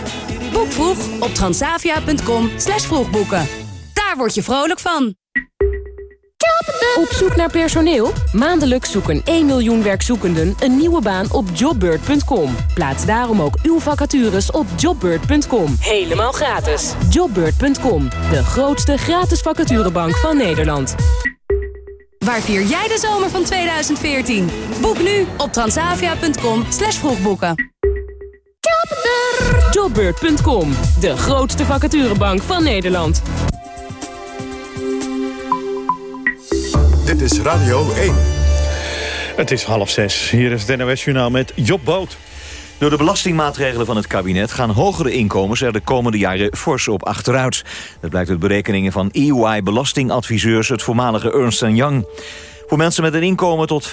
Boek vroeg op transavia.com vroegboeken. Daar word je vrolijk van. Op zoek naar personeel? Maandelijks zoeken 1 miljoen werkzoekenden een nieuwe baan op jobbird.com. Plaats daarom ook uw vacatures op jobbird.com. Helemaal gratis. Jobbird.com, de grootste gratis vacaturebank van Nederland. Waar vier jij de zomer van 2014? Boek nu op transavia.com slash vroegboeken. Jobbird.com, de grootste vacaturebank van Nederland. Dit is Radio 1. Het is half zes. Hier is het NOS Journaal met Job Boot. Door de belastingmaatregelen van het kabinet gaan hogere inkomens er de komende jaren fors op achteruit. Dat blijkt uit berekeningen van EY belastingadviseurs, het voormalige Ernst Young. Voor mensen met een inkomen tot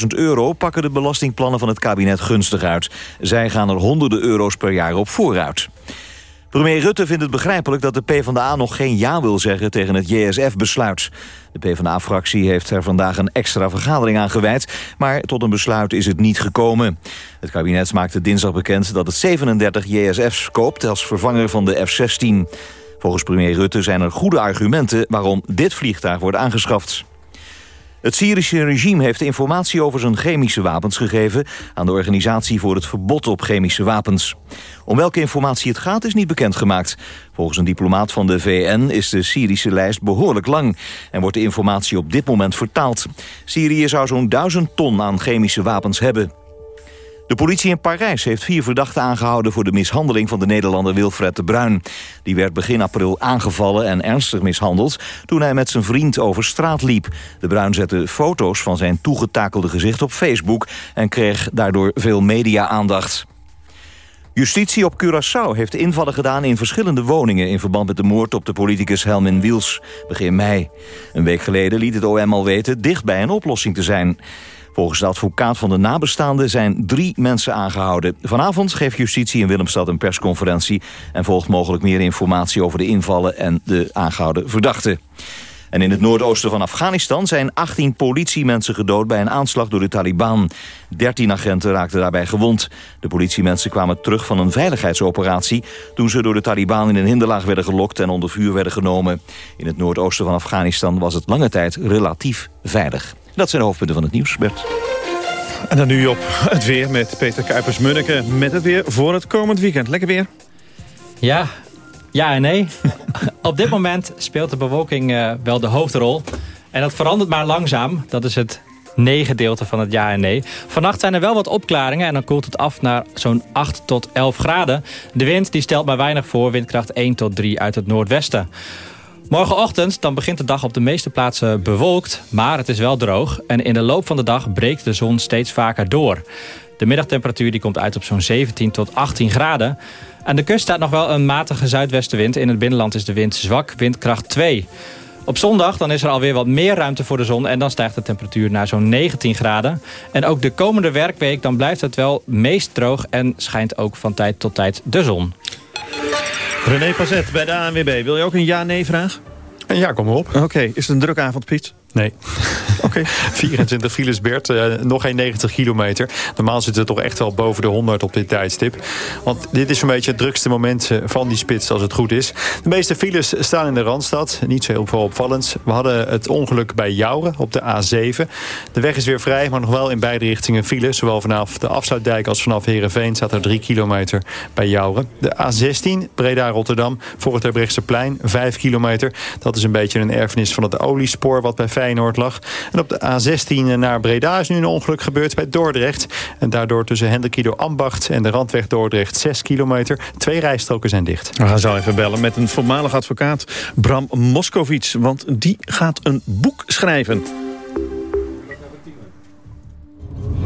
50.000 euro pakken de belastingplannen van het kabinet gunstig uit. Zij gaan er honderden euro's per jaar op vooruit. Premier Rutte vindt het begrijpelijk dat de PvdA nog geen ja wil zeggen tegen het JSF-besluit. De PvdA-fractie heeft er vandaag een extra vergadering aan gewijd, maar tot een besluit is het niet gekomen. Het kabinet maakte dinsdag bekend dat het 37 JSF's koopt als vervanger van de F-16. Volgens premier Rutte zijn er goede argumenten waarom dit vliegtuig wordt aangeschaft. Het Syrische regime heeft informatie over zijn chemische wapens gegeven... aan de Organisatie voor het Verbod op Chemische Wapens. Om welke informatie het gaat is niet bekendgemaakt. Volgens een diplomaat van de VN is de Syrische lijst behoorlijk lang... en wordt de informatie op dit moment vertaald. Syrië zou zo'n duizend ton aan chemische wapens hebben. De politie in Parijs heeft vier verdachten aangehouden... voor de mishandeling van de Nederlander Wilfred de Bruin. Die werd begin april aangevallen en ernstig mishandeld... toen hij met zijn vriend over straat liep. De Bruin zette foto's van zijn toegetakelde gezicht op Facebook... en kreeg daardoor veel media-aandacht. Justitie op Curaçao heeft invallen gedaan in verschillende woningen... in verband met de moord op de politicus Helmin Wiels begin mei. Een week geleden liet het OM al weten dicht bij een oplossing te zijn. Volgens de advocaat van de nabestaanden zijn drie mensen aangehouden. Vanavond geeft justitie in Willemstad een persconferentie... en volgt mogelijk meer informatie over de invallen en de aangehouden verdachten. En in het noordoosten van Afghanistan zijn 18 politiemensen gedood bij een aanslag door de Taliban. 13 agenten raakten daarbij gewond. De politiemensen kwamen terug van een veiligheidsoperatie... toen ze door de Taliban in een hinderlaag werden gelokt en onder vuur werden genomen. In het noordoosten van Afghanistan was het lange tijd relatief veilig. Dat zijn de hoofdpunten van het nieuws, Bert. En dan nu op het weer met Peter Kuipers-Munneke... met het weer voor het komend weekend. Lekker weer? Ja, ja en nee. (laughs) Op dit moment speelt de bewolking uh, wel de hoofdrol. En dat verandert maar langzaam. Dat is het nee-gedeelte van het ja en nee. Vannacht zijn er wel wat opklaringen en dan koelt het af naar zo'n 8 tot 11 graden. De wind die stelt maar weinig voor, windkracht 1 tot 3 uit het noordwesten. Morgenochtend dan begint de dag op de meeste plaatsen bewolkt, maar het is wel droog. En in de loop van de dag breekt de zon steeds vaker door. De middagtemperatuur die komt uit op zo'n 17 tot 18 graden. Aan de kust staat nog wel een matige zuidwestenwind. In het binnenland is de wind zwak, windkracht 2. Op zondag dan is er alweer wat meer ruimte voor de zon... en dan stijgt de temperatuur naar zo'n 19 graden. En ook de komende werkweek dan blijft het wel meest droog... en schijnt ook van tijd tot tijd de zon. René Pazet bij de ANWB. Wil je ook een ja-nee-vraag? Ja, kom maar op. Oké, is het een drukke avond, Piet? Nee. (laughs) Oké. 24 files, Bert. Uh, nog geen 90 kilometer. Normaal zitten we toch echt wel boven de 100 op dit tijdstip. Want dit is een beetje het drukste moment van die spits als het goed is. De meeste files staan in de Randstad. Niet zo heel veel opvallend. We hadden het ongeluk bij Jouren op de A7. De weg is weer vrij, maar nog wel in beide richtingen file. Zowel vanaf de Afsluitdijk als vanaf Heerenveen staat er 3 kilometer bij Jouren. De A16, Breda-Rotterdam, voor het Herbrechtseplein, 5 kilometer. Dat is een beetje een erfenis van het oliespoor wat bij Feyenoord lag. En op de A16 naar Breda is nu een ongeluk gebeurd bij Dordrecht. En daardoor tussen Hendrikido Ambacht en de Randweg Dordrecht 6 kilometer. Twee rijstroken zijn dicht. We gaan zo even bellen met een voormalig advocaat, Bram Moskowitz. Want die gaat een boek schrijven.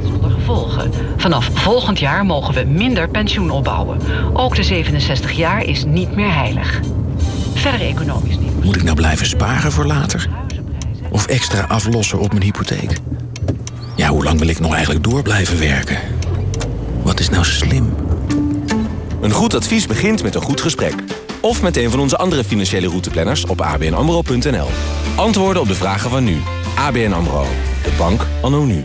Zonder gevolgen. Vanaf volgend jaar mogen we minder pensioen opbouwen. Ook de 67 jaar is niet meer heilig. Verder economisch niet. Moet ik nou blijven sparen voor later? Of extra aflossen op mijn hypotheek? Ja, hoe lang wil ik nog eigenlijk door blijven werken? Wat is nou slim? Een goed advies begint met een goed gesprek. Of met een van onze andere financiële routeplanners op abnamro.nl. Antwoorden op de vragen van nu. ABN AMRO. De bank anno nu.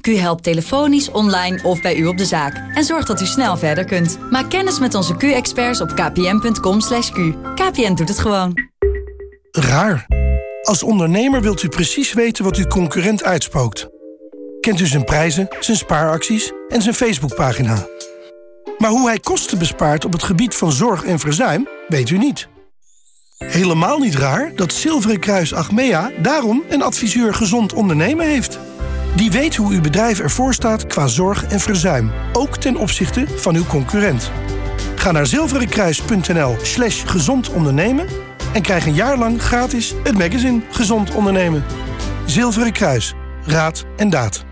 Q helpt telefonisch, online of bij u op de zaak. En zorgt dat u snel verder kunt. Maak kennis met onze Q-experts op kpn.com. /q. KPN doet het gewoon. Raar. Als ondernemer wilt u precies weten wat uw concurrent uitspookt. Kent u zijn prijzen, zijn spaaracties en zijn Facebookpagina. Maar hoe hij kosten bespaart op het gebied van zorg en verzuim, weet u niet. Helemaal niet raar dat Zilveren Kruis Achmea daarom een adviseur gezond ondernemen heeft. Die weet hoe uw bedrijf ervoor staat qua zorg en verzuim, ook ten opzichte van uw concurrent. Ga naar zilverenkruis.nl slash gezond ondernemen en krijg een jaar lang gratis het magazine Gezond Ondernemen. Zilveren Kruis. Raad en daad.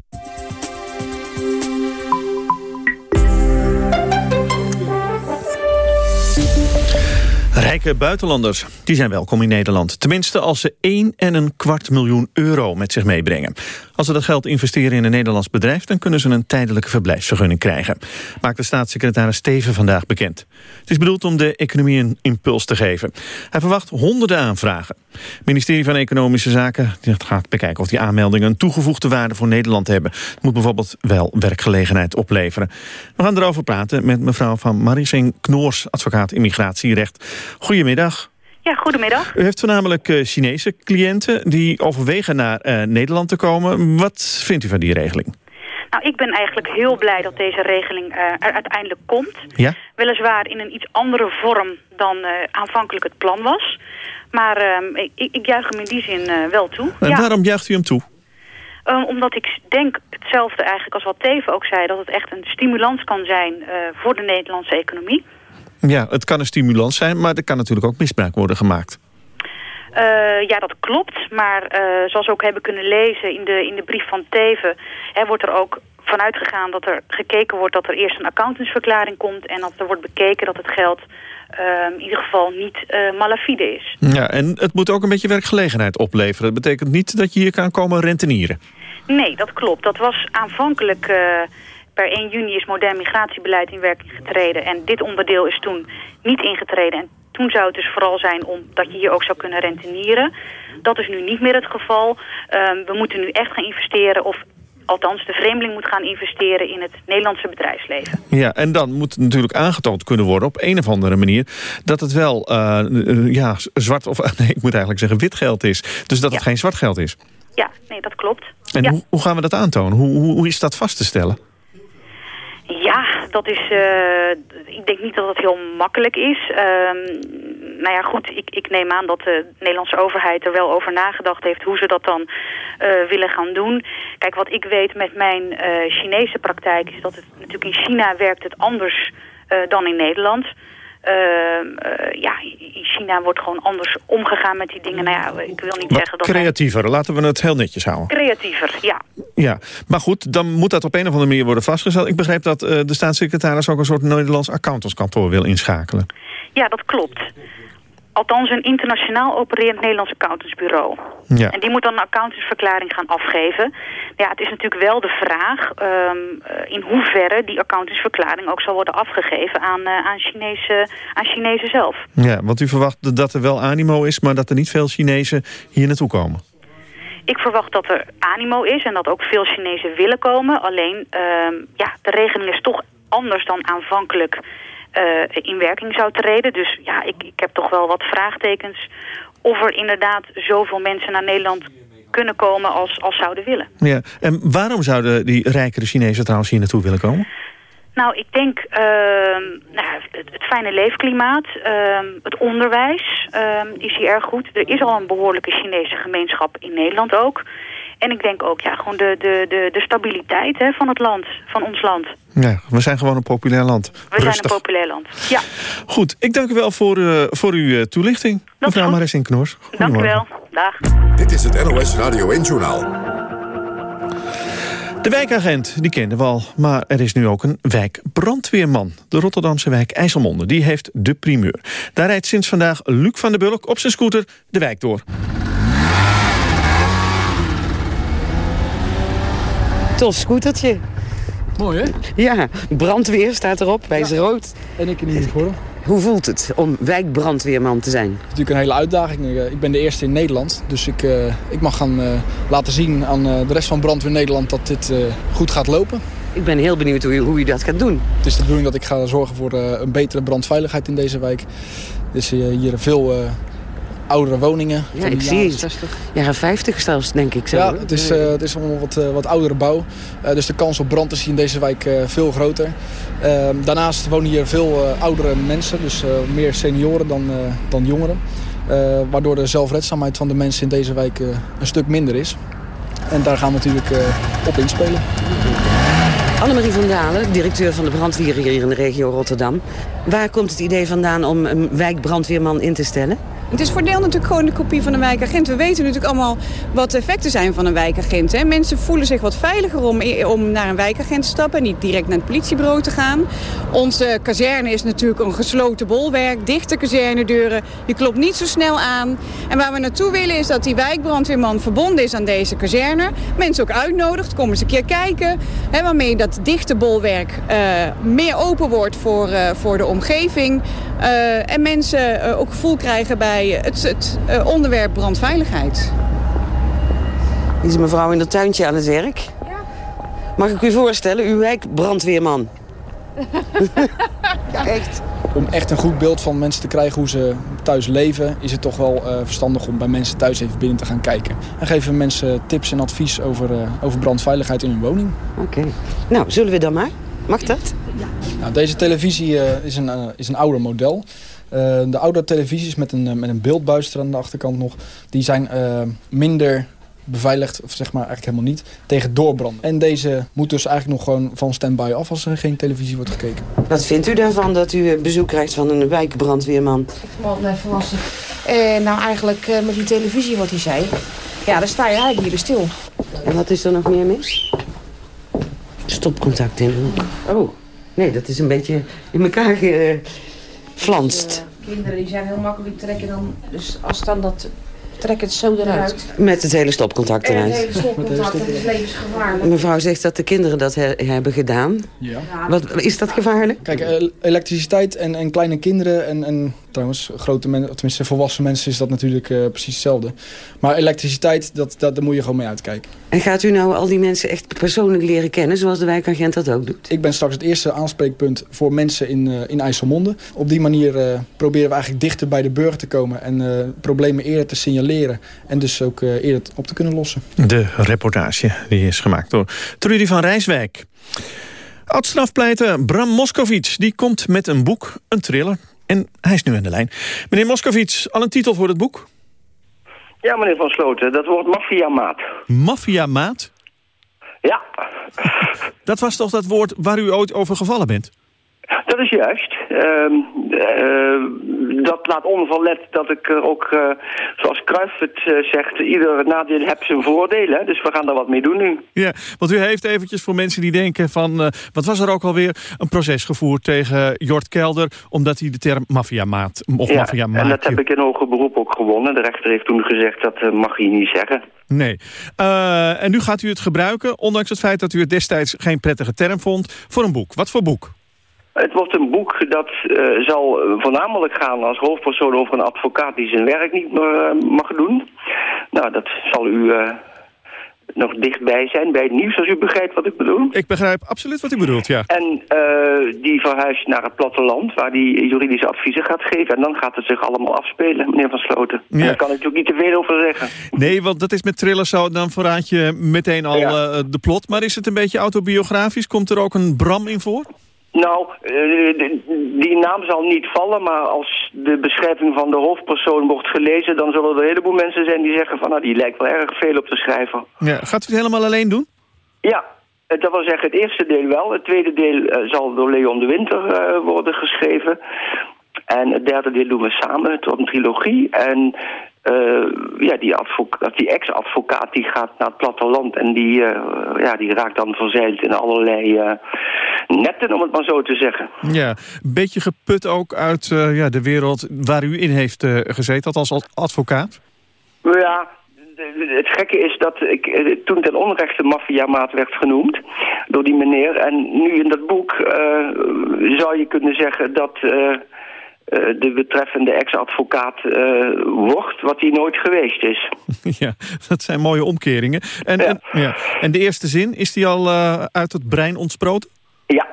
Buitenlanders, die zijn welkom in Nederland. Tenminste als ze 1 en een kwart miljoen euro met zich meebrengen. Als ze dat geld investeren in een Nederlands bedrijf... dan kunnen ze een tijdelijke verblijfsvergunning krijgen. Maakt de staatssecretaris Steven vandaag bekend. Het is bedoeld om de economie een impuls te geven. Hij verwacht honderden aanvragen. Het ministerie van Economische Zaken gaat bekijken... of die aanmeldingen een toegevoegde waarde voor Nederland hebben. Het moet bijvoorbeeld wel werkgelegenheid opleveren. We gaan erover praten met mevrouw van Marising Knoors... advocaat immigratierecht. Goedemiddag. Ja, goedemiddag. U heeft voornamelijk uh, Chinese cliënten die overwegen naar uh, Nederland te komen. Wat vindt u van die regeling? Nou, ik ben eigenlijk heel blij dat deze regeling uh, er uiteindelijk komt. Ja? Weliswaar in een iets andere vorm dan aanvankelijk het plan was. Maar ehm, ik, ik, ik juich hem in die zin eh, wel toe. En ja. waarom juicht u hem toe? Um, omdat ik denk hetzelfde eigenlijk als wat Teven ook zei... dat het echt een stimulans kan zijn uh, voor de Nederlandse economie. Ja, het kan een stimulans zijn, maar er kan natuurlijk ook misbruik worden gemaakt. Uh, ja, dat klopt. Maar uh, zoals we ook hebben kunnen lezen in de, in de brief van Teven... Hè, wordt er ook vanuit gegaan dat er gekeken wordt... dat er eerst een accountantsverklaring komt... en dat er wordt bekeken dat het geld uh, in ieder geval niet uh, malafide is. Ja, en het moet ook een beetje werkgelegenheid opleveren. Dat betekent niet dat je hier kan komen rentenieren. Nee, dat klopt. Dat was aanvankelijk... Uh, per 1 juni is modern migratiebeleid in werking getreden. En dit onderdeel is toen niet ingetreden. En toen zou het dus vooral zijn omdat je hier ook zou kunnen rentenieren. Dat is nu niet meer het geval. Uh, we moeten nu echt gaan investeren of althans de vreemdeling moet gaan investeren in het Nederlandse bedrijfsleven. Ja, en dan moet natuurlijk aangetoond kunnen worden op een of andere manier dat het wel uh, ja, zwart of (laughs) nee, ik moet eigenlijk zeggen wit geld is. Dus dat ja. het geen zwart geld is. Ja, nee, dat klopt. En ja. hoe, hoe, gaan we dat aantonen? Hoe, hoe, hoe is dat vast te stellen? Ja, dat is. Uh, ik denk niet dat het heel makkelijk is. Uh, nou ja, goed, ik, ik neem aan dat de Nederlandse overheid er wel over nagedacht heeft hoe ze dat dan uh, willen gaan doen. Kijk, wat ik weet met mijn uh, Chinese praktijk is dat het natuurlijk in China werkt het anders dan in Nederland. Uh, ja, in China wordt gewoon anders omgegaan met die dingen. Nou ja, ik wil niet zeggen dat... creatiever, wij... laten we het heel netjes houden. Creatiever, ja. Ja, maar goed, dan moet dat op een of andere manier worden vastgesteld. Ik begreep dat uh, de staatssecretaris ook een soort Nederlands accountantskantoor wil inschakelen. Ja, dat klopt. Althans een internationaal opererend Nederlands accountantsbureau. Ja. En die moet dan een accountantsverklaring gaan afgeven. Ja, het is natuurlijk wel de vraag um, in hoeverre die accountantsverklaring ook zal worden afgegeven aan, uh, aan, Chinese, aan Chinezen zelf. Ja, want u verwacht dat er wel animo is, maar dat er niet veel Chinezen hier naartoe komen. Ik verwacht dat er animo is en dat ook veel Chinezen willen komen. Alleen, um, ja, de regeling is toch anders dan aanvankelijk in werking zou treden. Dus ja, ik, ik heb toch wel wat vraagtekens of er inderdaad zoveel mensen naar Nederland kunnen komen als, als zouden willen. Ja, en waarom zouden die rijkere Chinezen trouwens hier naartoe willen komen? Nou, ik denk uh, nou, het, het, fijne leefklimaat, uh, het onderwijs uh, is hier erg goed. Er is al een behoorlijke Chinese gemeenschap in Nederland ook. En ik denk ook ja, gewoon de, de, de, de stabiliteit hè, van het land, van ons land. Ja, we zijn gewoon een populair land. We Rustig. zijn een populair land, ja. Goed, ik dank u wel voor, uh, voor uw uh, toelichting. Dat Mevrouw Maris in Knoors. Dank u wel. Dag. Dit is het NOS Radio 1 Journaal. De wijkagent, die kenden we al. Maar er is nu ook een wijkbrandweerman. De Rotterdamse wijk IJsselmonde, die heeft de primeur. Daar rijdt sinds vandaag Luc van der Bulk op zijn scooter de wijk door. Tof scootertje. Mooi, hè? Ja, brandweer staat erop, wij is ja. rood. En ik in uniform. Hoe voelt het om wijkbrandweerman te zijn? Het is natuurlijk een hele uitdaging. Ik ben de eerste in Nederland. Dus ik, uh, ik mag gaan uh, laten zien aan uh, de rest van Brandweer Nederland dat dit goed gaat lopen. Ik ben heel benieuwd hoe u, hoe u dat gaat doen. Het is de bedoeling dat ik ga zorgen voor een betere brandveiligheid in deze wijk. Er is hier veel oudere woningen. Ja, ik zie jaren het. 60. Jaren 50 zelfs, denk ik zo. Ja, het is, uh, het is allemaal wat, uh, wat oudere bouw. Uh, dus de kans op brand is hier in deze wijk veel groter. Ehm, daarnaast wonen hier veel oudere mensen, dus meer senioren dan, dan jongeren. waardoor de zelfredzaamheid van de mensen in deze wijk een stuk minder is. En daar gaan we natuurlijk op inspelen. Annemarie van Dalen, directeur van de brandweer hier in de regio Rotterdam. Waar komt het idee vandaan om een wijkbrandweerman in te stellen? Het is voor deel natuurlijk gewoon de kopie van een wijkagent. We weten natuurlijk allemaal wat de effecten zijn van een wijkagent. Hè. Mensen voelen zich wat veiliger om, om naar een wijkagent te stappen... en niet direct naar het politiebureau te gaan. Onze kazerne is natuurlijk een gesloten bolwerk, dichte kazernedeuren. Je klopt niet zo snel aan. En waar we naartoe willen is dat die wijkbrandweerman verbonden is aan deze kazerne. Mensen ook uitnodigt, kom eens een keer kijken. Hè, waarmee dat dichte bolwerk uh, meer open wordt voor, uh, voor de omgeving. Uh, en mensen ook gevoel krijgen bij het, het uh, onderwerp brandveiligheid. Hier is een mevrouw in het tuintje aan het werk. Ja. Mag ik u voorstellen, uw wijkbrandweerman? (laughs) ja, echt. Om echt een goed beeld van mensen te krijgen hoe ze thuis leven... is het toch wel uh, verstandig om bij mensen thuis even binnen te gaan kijken. En geven we mensen tips en advies over, uh, over brandveiligheid in hun woning. Oké. Okay. Nou, zullen we dan maar? Mag dat? Ja. Nou, deze televisie uh, is, een, is een ouder model. Uh, de oude televisies met een, met een beeldbuis er aan de achterkant nog... die zijn uh, minder beveiligd, of zeg maar eigenlijk helemaal niet, tegen doorbranden. En deze moet dus eigenlijk nog gewoon van standby af als er geen televisie wordt gekeken. Wat vindt u daarvan dat u bezoek krijgt van een wijkbrandweerman? Ik volwassen. Eh, nou, eigenlijk met die televisie wat hij zei, ja, daar sta je eigenlijk niet bij stil. En wat is er nog meer mis? Stopcontact in hoek. Oh, nee, dat is een beetje in elkaar geflanst. Dus, uh, kinderen die zijn heel makkelijk trekken dan. Dus als dan dat trek het zo eruit. Met het hele stopcontact eruit. Met het hele stopcontact, dat is levensgevaarlijk. Mevrouw zegt dat de kinderen dat he hebben gedaan. Ja. Wat, is dat gevaarlijk? Kijk, elektriciteit en, en kleine kinderen en, en trouwens grote mensen, tenminste volwassen mensen is dat natuurlijk uh, precies hetzelfde. Maar elektriciteit, dat, dat, daar moet je gewoon mee uitkijken. En gaat u nou al die mensen echt persoonlijk leren kennen, zoals de wijkagent dat ook doet? Ik ben straks het eerste aanspreekpunt voor mensen in, uh, in IJsselmonde. Op die manier uh, proberen we eigenlijk dichter bij de burger te komen en problemen eerder te signaleren. En dus ook eerder op te kunnen lossen. De reportage die is gemaakt door Trudy van Rijswijk. Oud-strafpleiter Bram Moskovits die komt met een boek, een thriller. En hij is nu aan de lijn. Meneer Moskovits, al een titel voor het boek? Ja, meneer Van Sloten, dat wordt Maffiamaat. Maffiamaat? Ja. Dat was toch dat woord waar u ooit over gevallen bent? Dat is juist. Uh, uh, dat laat onverlet dat ik er ook, uh, zoals Cruijff het zegt, ieder nadeel heeft zijn voordelen. Dus we gaan daar wat mee doen nu. Ja, want u heeft eventjes voor mensen die denken van, wat was er ook alweer, een proces gevoerd tegen Jort Kelder, omdat hij de term maffiamaat of ja, maffiamaat. en dat heb ik in hoger beroep ook gewonnen. De rechter heeft toen gezegd, dat mag je niet zeggen. Nee. en nu gaat u het gebruiken, ondanks het feit dat u het destijds geen prettige term vond, voor een boek. Wat voor boek? Het wordt een boek dat uh, zal voornamelijk gaan als hoofdpersoon over een advocaat die zijn werk niet meer uh, mag doen. Nou, dat zal u uh, nog dichtbij zijn bij het nieuws, als u begrijpt wat ik bedoel. Ik begrijp absoluut wat u bedoelt, ja. En die verhuist naar het platteland, waar die juridische adviezen gaat geven. En dan gaat het zich allemaal afspelen, meneer Van Sloten. Ja. En daar kan ik natuurlijk niet te veel over zeggen. Nee, want dat is met thrillers zo, dan verraad je meteen al ja. de plot. Maar is het een beetje autobiografisch? Komt er ook een Bram in voor? Nou, die naam zal niet vallen, maar als de beschrijving van de hoofdpersoon wordt gelezen... dan zullen er een heleboel mensen zijn die zeggen van... nou, die lijkt wel erg veel op de schrijver. Ja, gaat u het helemaal alleen doen? Ja, dat wil zeggen het eerste deel wel. Het tweede deel uh, zal door Leon de Winter uh, worden geschreven. En het derde deel doen we samen. Het wordt een trilogie. En uh, ja, die, die ex-advocaat die gaat naar het platteland en die, uh, ja, die raakt dan verzeild in allerlei uh, netten, om het maar zo te zeggen. Ja, een beetje geput ook uit ja, de wereld waar u in heeft gezeten, als advocaat? Ja, het gekke is dat ik toen ten onrechte maffiamaat werd genoemd door die meneer. En nu in dat boek zou je kunnen zeggen dat de betreffende ex-advocaat uh, wordt wat hij nooit geweest is. (laughs) Ja, dat zijn mooie omkeringen. En, ja. en, ja. en de eerste zin, is die al uh, uit het brein ontsproten? Ja.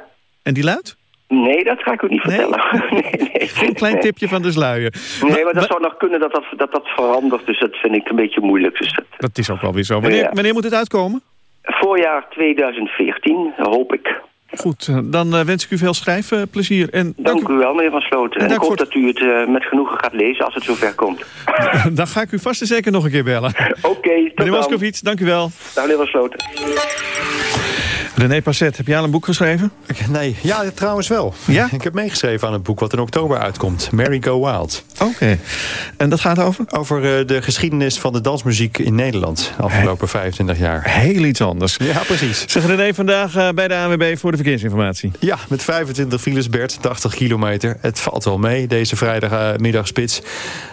En die luidt? Nee, dat ga ik u niet vertellen. (laughs) nee, nee, (laughs) Geen klein tipje van de sluier. Nee, maar dat zou nog kunnen dat dat, dat dat verandert. Dus dat vind ik een beetje moeilijk. Dus dat, dat is ook wel weer zo. Wanneer, ja. wanneer moet het uitkomen? Voorjaar 2014, hoop ik. Goed, dan uh, wens ik u veel schrijfplezier. En dank, dank u wel, meneer Van Sloten. En, en ik hoop dat u het uh, met genoegen gaat lezen als het zover komt. (laughs) dan ga ik u vast en zeker nog een keer bellen. Oké, okay, Meneer Moskovits, dank u wel. Dag, meneer Van Sloten. René Passet, heb jij al een boek geschreven? Nee, ja, trouwens wel. Ja? (laughs) Ik heb meegeschreven aan het boek wat in oktober uitkomt. Mary Go Wild. Oké. Okay. En dat gaat over? Over uh, de geschiedenis van de dansmuziek in Nederland. De afgelopen 25 jaar. Heel iets anders. Ja, precies. Zeg René vandaag uh, bij de ANWB voor de verkeersinformatie. Ja, met 25 files Bert, 80 kilometer. Het valt wel mee, deze vrijdagmiddagspits.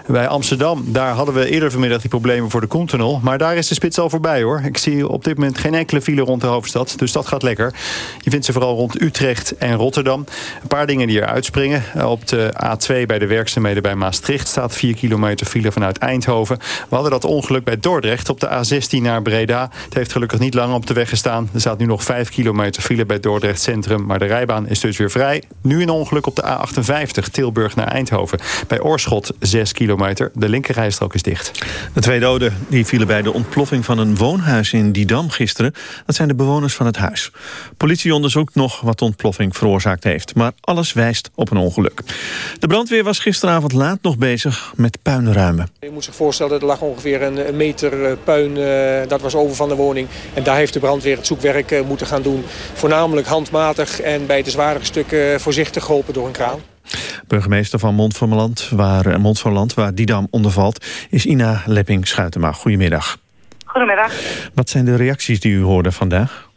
Bij Amsterdam, daar hadden we eerder vanmiddag die problemen voor de Koentunnel. Maar daar is de spits al voorbij hoor. Ik zie op dit moment geen enkele file rond de hoofdstad. Dus dat gaat lekker. Je vindt ze vooral rond Utrecht en Rotterdam. Een paar dingen die er uitspringen. Op de A2 bij de werkzaamheden bij Maastricht staat 4 kilometer file vanuit Eindhoven. We hadden dat ongeluk bij Dordrecht op de A16 naar Breda. Het heeft gelukkig niet lang op de weg gestaan. Er staat nu nog 5 kilometer file bij Dordrecht Centrum. Maar de rijbaan is dus weer vrij. Nu een ongeluk op de A58 Tilburg naar Eindhoven. Bij Oorschot 6 kilometer. De linkerrijstrook is dicht. De twee doden die vielen bij de ontploffing van een woonhuis in Didam gisteren. Dat zijn de bewoners van het huis. Politie onderzoekt nog wat de ontploffing veroorzaakt heeft. Maar alles wijst op een ongeluk. De brandweer was gisteravond laat nog bezig met puinruimen. Je moet zich voorstellen, er lag ongeveer een, meter eh, puin. Uh, dat was over van de woning. En daar heeft de brandweer het zoekwerk uh, moeten gaan doen. Voornamelijk handmatig en bij de zwaardere stukken voorzichtig geholpen door een kraan. Burgemeester van Montferland, waar, Montferland, waar Didam onder valt, is Ina Lepping-Schuitema. Goedemiddag. Goedemiddag. Wat zijn de reacties die u hoorde vandaag?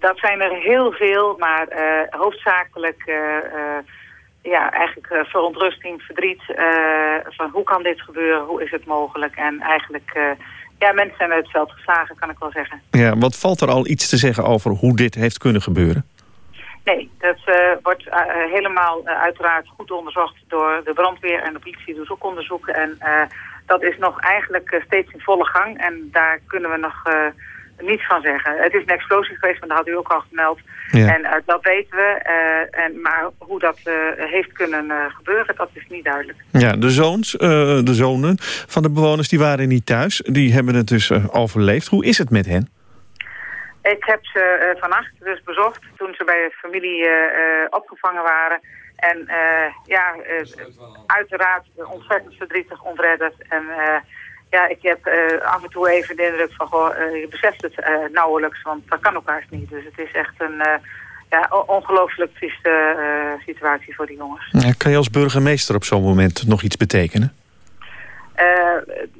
Dat zijn er heel veel, maar uh, hoofdzakelijk uh, uh, ja, eigenlijk verontrusting, verdriet. van hoe kan dit gebeuren, hoe is het mogelijk? En eigenlijk, ja, mensen zijn uit het veld geslagen, kan ik wel zeggen. Ja, wat valt er al iets te zeggen over hoe dit heeft kunnen gebeuren? Nee, dat wordt helemaal uiteraard goed onderzocht door de brandweer en de politie doet ook onderzoek. En dat is nog eigenlijk steeds in volle gang. En daar kunnen we nog niets van zeggen. Het is een explosie geweest, maar dat had u ook al gemeld. Ja. En uh, dat weten we. en, maar hoe dat heeft kunnen gebeuren, dat is niet duidelijk. Ja, de zoons, de zonen van de bewoners, die waren niet thuis. Die hebben het dus overleefd. Hoe is het met hen? Ik heb ze vannacht dus bezocht toen ze bij de familie opgevangen waren... En ja, uiteraard ontzettend verdrietig ontredderd. En ja, ik heb af en toe even de indruk van, goh, je beseft het nauwelijks, want dat kan elkaar niet. Dus het is echt een ja, ongelooflijk trieste situatie voor die jongens. Ja, kan je als burgemeester op zo'n moment nog iets betekenen?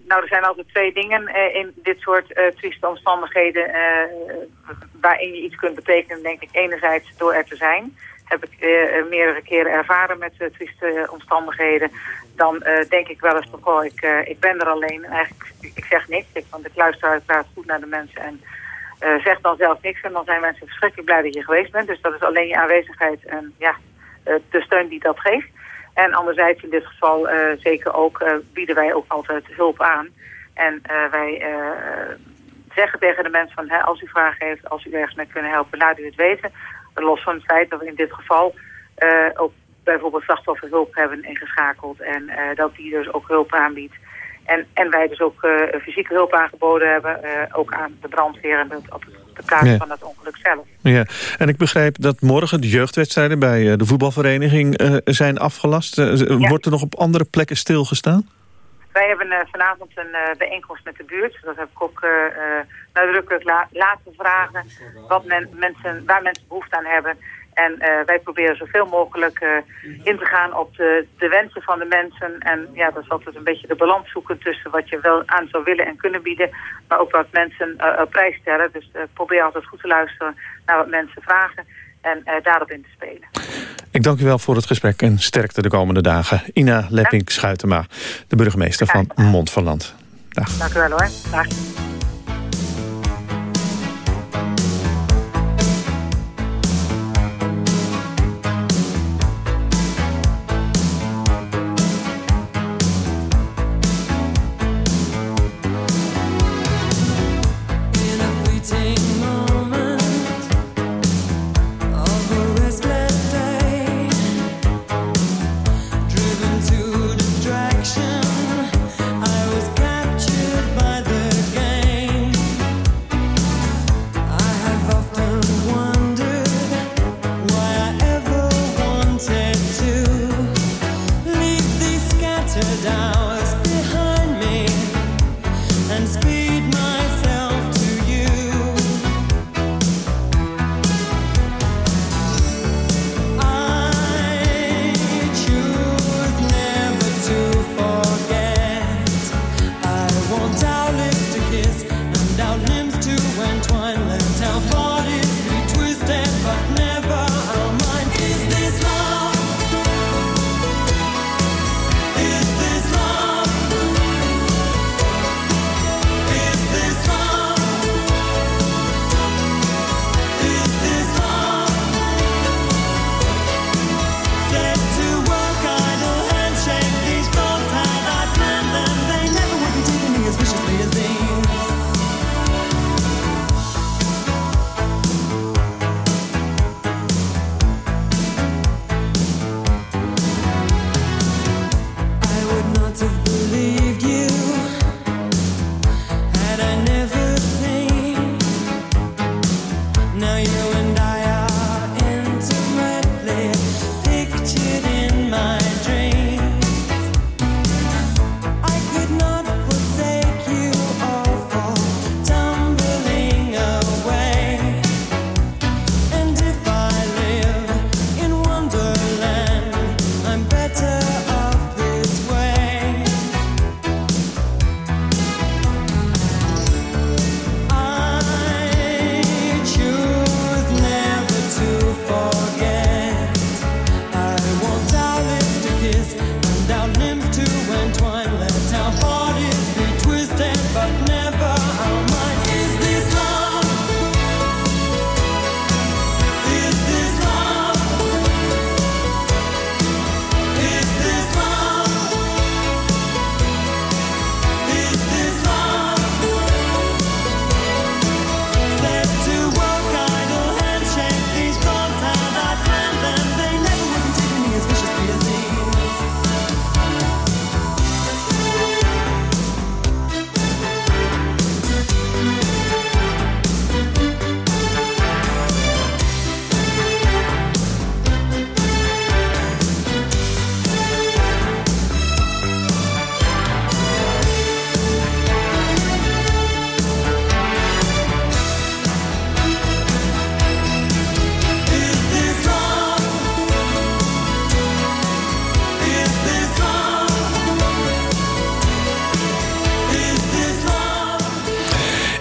nou, er zijn altijd twee dingen in dit soort trieste omstandigheden waarin je iets kunt betekenen, denk ik. Enerzijds door er te zijn heb ik uh, meerdere keren ervaren met uh, trieste omstandigheden. Dan uh, denk ik wel eens van, oh, ik, ik ben er alleen. eigenlijk, ik zeg niks, ik, want ik luister uiteraard goed naar de mensen en zeg dan zelf niks. En dan zijn mensen verschrikkelijk blij dat je geweest bent. Dus dat is alleen je aanwezigheid en ja, de steun die dat geeft. En anderzijds in dit geval zeker ook bieden wij ook altijd hulp aan. En wij zeggen tegen de mensen van, hè, als u vragen heeft, als u ergens mee kunnen helpen, laat u het weten. Los van het feit dat we in dit geval uh, ook bijvoorbeeld slachtofferhulp hebben ingeschakeld. En uh, dat die dus ook hulp aanbiedt. En, en wij dus ook uh, fysieke hulp aangeboden hebben. ook aan de brandweer en op de plaats ja. van het ongeluk zelf. Ja, en ik begrijp dat morgen de jeugdwedstrijden bij de voetbalvereniging zijn afgelast. Ja. Wordt er nog op andere plekken stilgestaan? Wij hebben uh, vanavond een uh, bijeenkomst met de buurt. Dat heb ik ook uh, nadrukkelijk la laten vragen wat men, mensen, waar mensen behoefte aan hebben. En wij proberen zoveel mogelijk in te gaan op de, de wensen van de mensen. En ja, dat is altijd een beetje de balans zoeken tussen wat je wel aan zou willen en kunnen bieden. Maar ook wat mensen op prijs stellen. Dus probeer altijd goed te luisteren naar wat mensen vragen en daarop in te spelen. Ik dank u wel voor het gesprek en sterkte de komende dagen. Ina Lepping-Schuitema, de burgemeester van Mond van Land. Dag. Dank u wel hoor. Dag.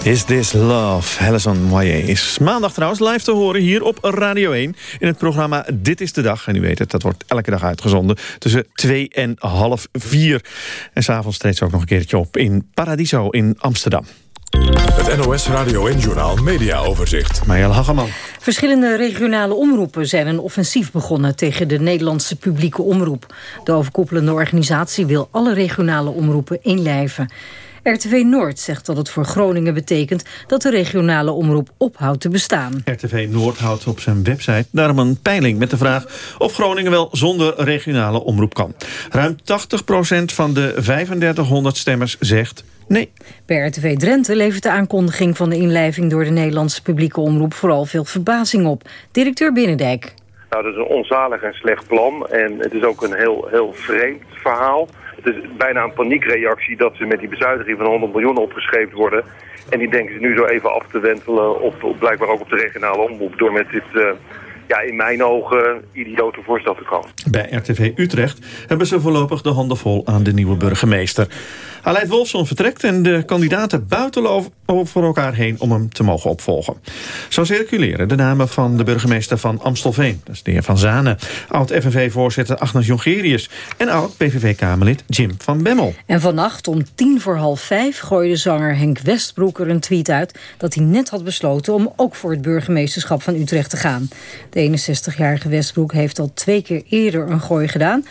Is This Love? Alison Moyer is maandag trouwens live te horen hier op Radio 1... in het programma Dit is de Dag. En u weet het, dat wordt elke dag uitgezonden tussen 2 en half 4. En s'avonds treedt ze ook nog een keertje op in Paradiso in Amsterdam. Het NOS Radio 1-journaal Media Overzicht. Marjelle Hageman. Verschillende regionale omroepen zijn een offensief begonnen tegen de Nederlandse publieke omroep. De overkoepelende organisatie wil alle regionale omroepen inlijven. RTV Noord zegt dat het voor Groningen betekent dat de regionale omroep ophoudt te bestaan. RTV Noord houdt op zijn website daarom een peiling met de vraag of Groningen wel zonder regionale omroep kan. Ruim 80% van de 3500 stemmers zegt nee. Bij RTV Drenthe levert de aankondiging van de inlijving door de Nederlandse publieke omroep vooral veel verbazing op. Directeur Binnendijk. Nou, dat is een onzalig en slecht plan en het is ook een heel, heel vreemd verhaal. Het is bijna een paniekreactie dat ze met die bezuiniging van 100 miljoen opgeschreven worden. En die denken ze nu zo even af te wentelen op, blijkbaar ook op de regionale omroep. Door met dit, uh, ja, in mijn ogen, idiote voorstel te komen. Bij RTV Utrecht hebben ze voorlopig de handen vol aan de nieuwe burgemeester. Aleid Wolfson vertrekt en de kandidaten buitelen over elkaar heen om hem te mogen opvolgen. Zo circuleren de namen van de burgemeester van Amstelveen, dat is de heer Van Zanen, oud-FNV-voorzitter Agnes Jongerius en oud-PVV-kamerlid Jim van Bemmel. En vannacht om tien voor half vijf gooide zanger Henk Westbroek er een tweet uit dat hij net had besloten om ook voor het burgemeesterschap van Utrecht te gaan. De 61-jarige Westbroek heeft al twee keer eerder een gooi gedaan.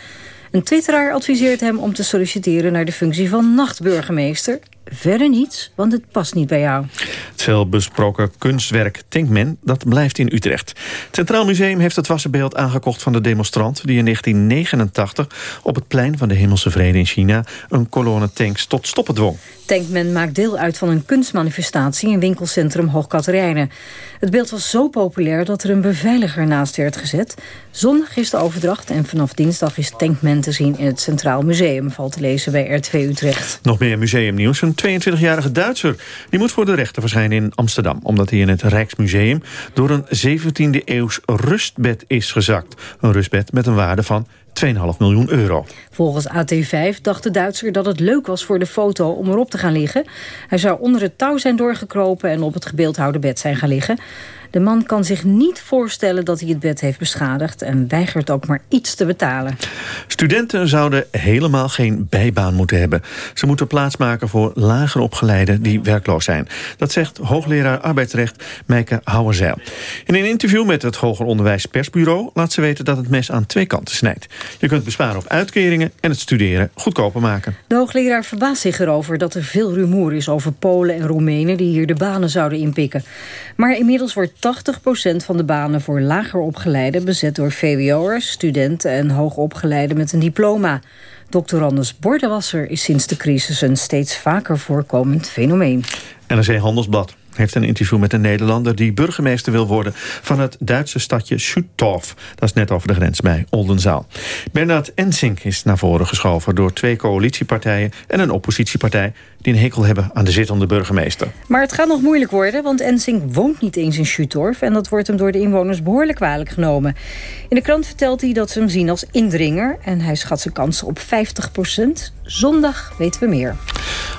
Een twitteraar adviseert hem om te solliciteren naar de functie van nachtburgemeester. Verder niets, want het past niet bij jou. Het veelbesproken kunstwerk Tankman, dat blijft in Utrecht. Het Centraal Museum heeft het wassenbeeld aangekocht van de demonstrant... die in 1989 op het plein van de Hemelse Vrede in China... een kolonne tanks tot stoppen dwong. Tankman maakt deel uit van een kunstmanifestatie in winkelcentrum Hoogkaterijnen. Het beeld was zo populair dat er een beveiliger naast werd gezet. Zondag is de overdracht en vanaf dinsdag is Tankman te zien in het Centraal Museum... valt te lezen bij RTV Utrecht. Nog meer museumnieuws. Een 22-jarige Duitser die moet voor de rechter verschijnen in Amsterdam... omdat hij in het Rijksmuseum door een 17e eeuws rustbed is gezakt. Een rustbed met een waarde van 2,5 miljoen euro. Volgens AT5 dacht de Duitser dat het leuk was voor de foto om erop te gaan liggen. Hij zou onder het touw zijn doorgekropen en op het gebeeldhouwde bed zijn gaan liggen. De man kan zich niet voorstellen dat hij het bed heeft beschadigd... en weigert ook maar iets te betalen. Studenten zouden helemaal geen bijbaan moeten hebben. Ze moeten plaatsmaken voor lager opgeleiden die werkloos zijn. Dat zegt hoogleraar arbeidsrecht Meike Houwerzeil. In een interview met het Hoger Onderwijs Persbureau... laat ze weten dat het mes aan twee kanten snijdt. Je kunt besparen op uitkeringen en het studeren goedkoper maken. De hoogleraar verbaast zich erover dat er veel rumoer is... over Polen en Roemenen die hier de banen zouden inpikken. Maar inmiddels wordt 80% van de banen voor lager opgeleiden... bezet door VWO'ers, studenten en hoogopgeleiden met een diploma. Doctorandus Bordenwasser is sinds de crisis een steeds vaker voorkomend fenomeen. NRC Handelsblad heeft een interview met een Nederlander... die burgemeester wil worden van het Duitse stadje Schuttorf. Dat is net over de grens bij Oldenzaal. Bernard Ensink is naar voren geschoven door twee coalitiepartijen... en een oppositiepartij die een hekel hebben aan de zittende burgemeester. Maar het gaat nog moeilijk worden, want Ensink woont niet eens in Schuttorf... en dat wordt hem door de inwoners behoorlijk kwalijk genomen. In de krant vertelt hij dat ze hem zien als indringer... en hij schat zijn kansen op 50 procent. Zondag weten we meer.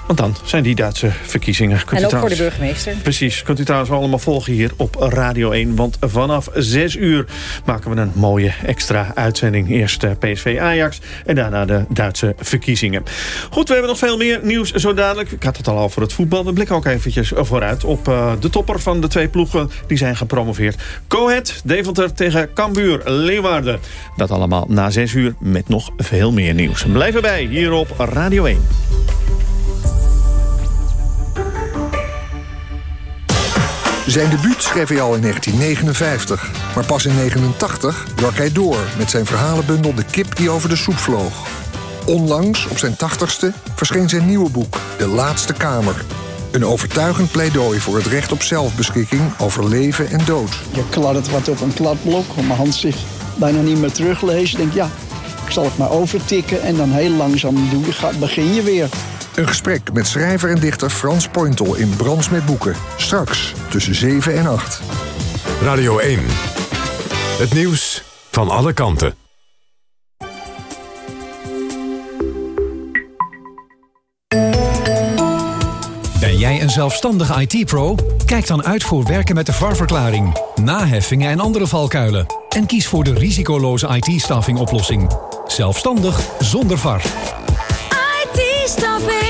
Want dan zijn die Duitse verkiezingen. Kunt en ook trouwens... voor de burgemeester. Precies, kunt u trouwens allemaal volgen hier op Radio 1. Want vanaf 6 uur maken we een mooie extra uitzending. Eerst eh, PSV Ajax en daarna de Duitse verkiezingen. Goed, we hebben nog veel meer nieuws zo dadelijk. Ik had het al over het voetbal. We blikken ook eventjes vooruit op uh, de topper van de twee ploegen. Die zijn gepromoveerd. Cohet, Deventer tegen Cambuur, Leeuwarden. Dat allemaal na 6 uur met nog veel meer nieuws. Blijf erbij hier op Radio 1. Zijn debuut schreef hij al in 1959. Maar pas in 1989 brak hij door met zijn verhalenbundel De kip die over de soep vloog. Onlangs, op zijn 80ste, verscheen zijn nieuwe boek De Laatste Kamer. Een overtuigend pleidooi voor het recht op zelfbeschikking over leven en dood. Je kladdert wat op een kladblok, om mijn hand zich bijna niet meer teruglezen. Ik denk, ja, ik zal het maar overtikken en dan heel langzaam doen. begin je weer. Een gesprek met schrijver en dichter Frans Pointel in Brands met Boeken. Straks tussen 7 en 8. Radio 1. Het nieuws van alle kanten. jij een zelfstandige IT-pro? Kijk dan uit voor werken met de VAR-verklaring, naheffingen en andere valkuilen. En kies voor de risicoloze IT-staffing oplossing. Zelfstandig zonder VAR. IT-staffing.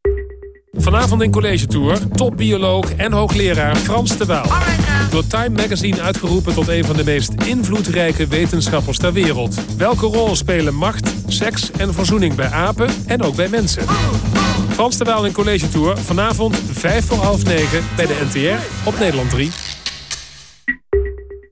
Vanavond in College Tour, topbioloog en hoogleraar Frans de Waal. Door Time Magazine uitgeroepen tot een van de meest invloedrijke wetenschappers ter wereld. Welke rol spelen macht, seks en verzoening bij apen en ook bij mensen? Frans de Waal in College Tour, vanavond 5 voor half 9 bij de NTR op Nederland 3.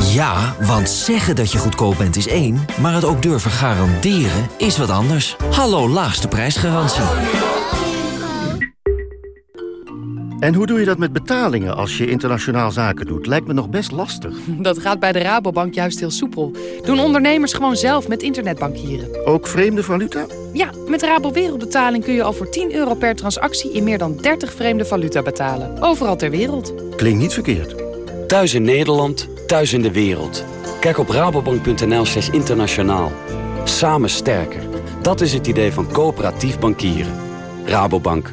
Ja, want zeggen dat je goedkoop bent is één, maar het ook durven garanderen is wat anders. Hallo laagste prijsgarantie. En hoe doe je dat met betalingen als je internationaal zaken doet? Lijkt me nog best lastig. (laughs) Dat gaat bij de Rabobank juist heel soepel. Doen ondernemers gewoon zelf met internetbankieren. Ook vreemde valuta? Ja, met Rabo Wereldbetaling kun je al voor 10 euro per transactie... in meer dan 30 vreemde valuta betalen. Overal ter wereld. Klinkt niet verkeerd. Thuis in Nederland, thuis in de wereld. Kijk op rabobank.nl slash internationaal. Samen sterker. Dat is het idee van coöperatief bankieren. Rabobank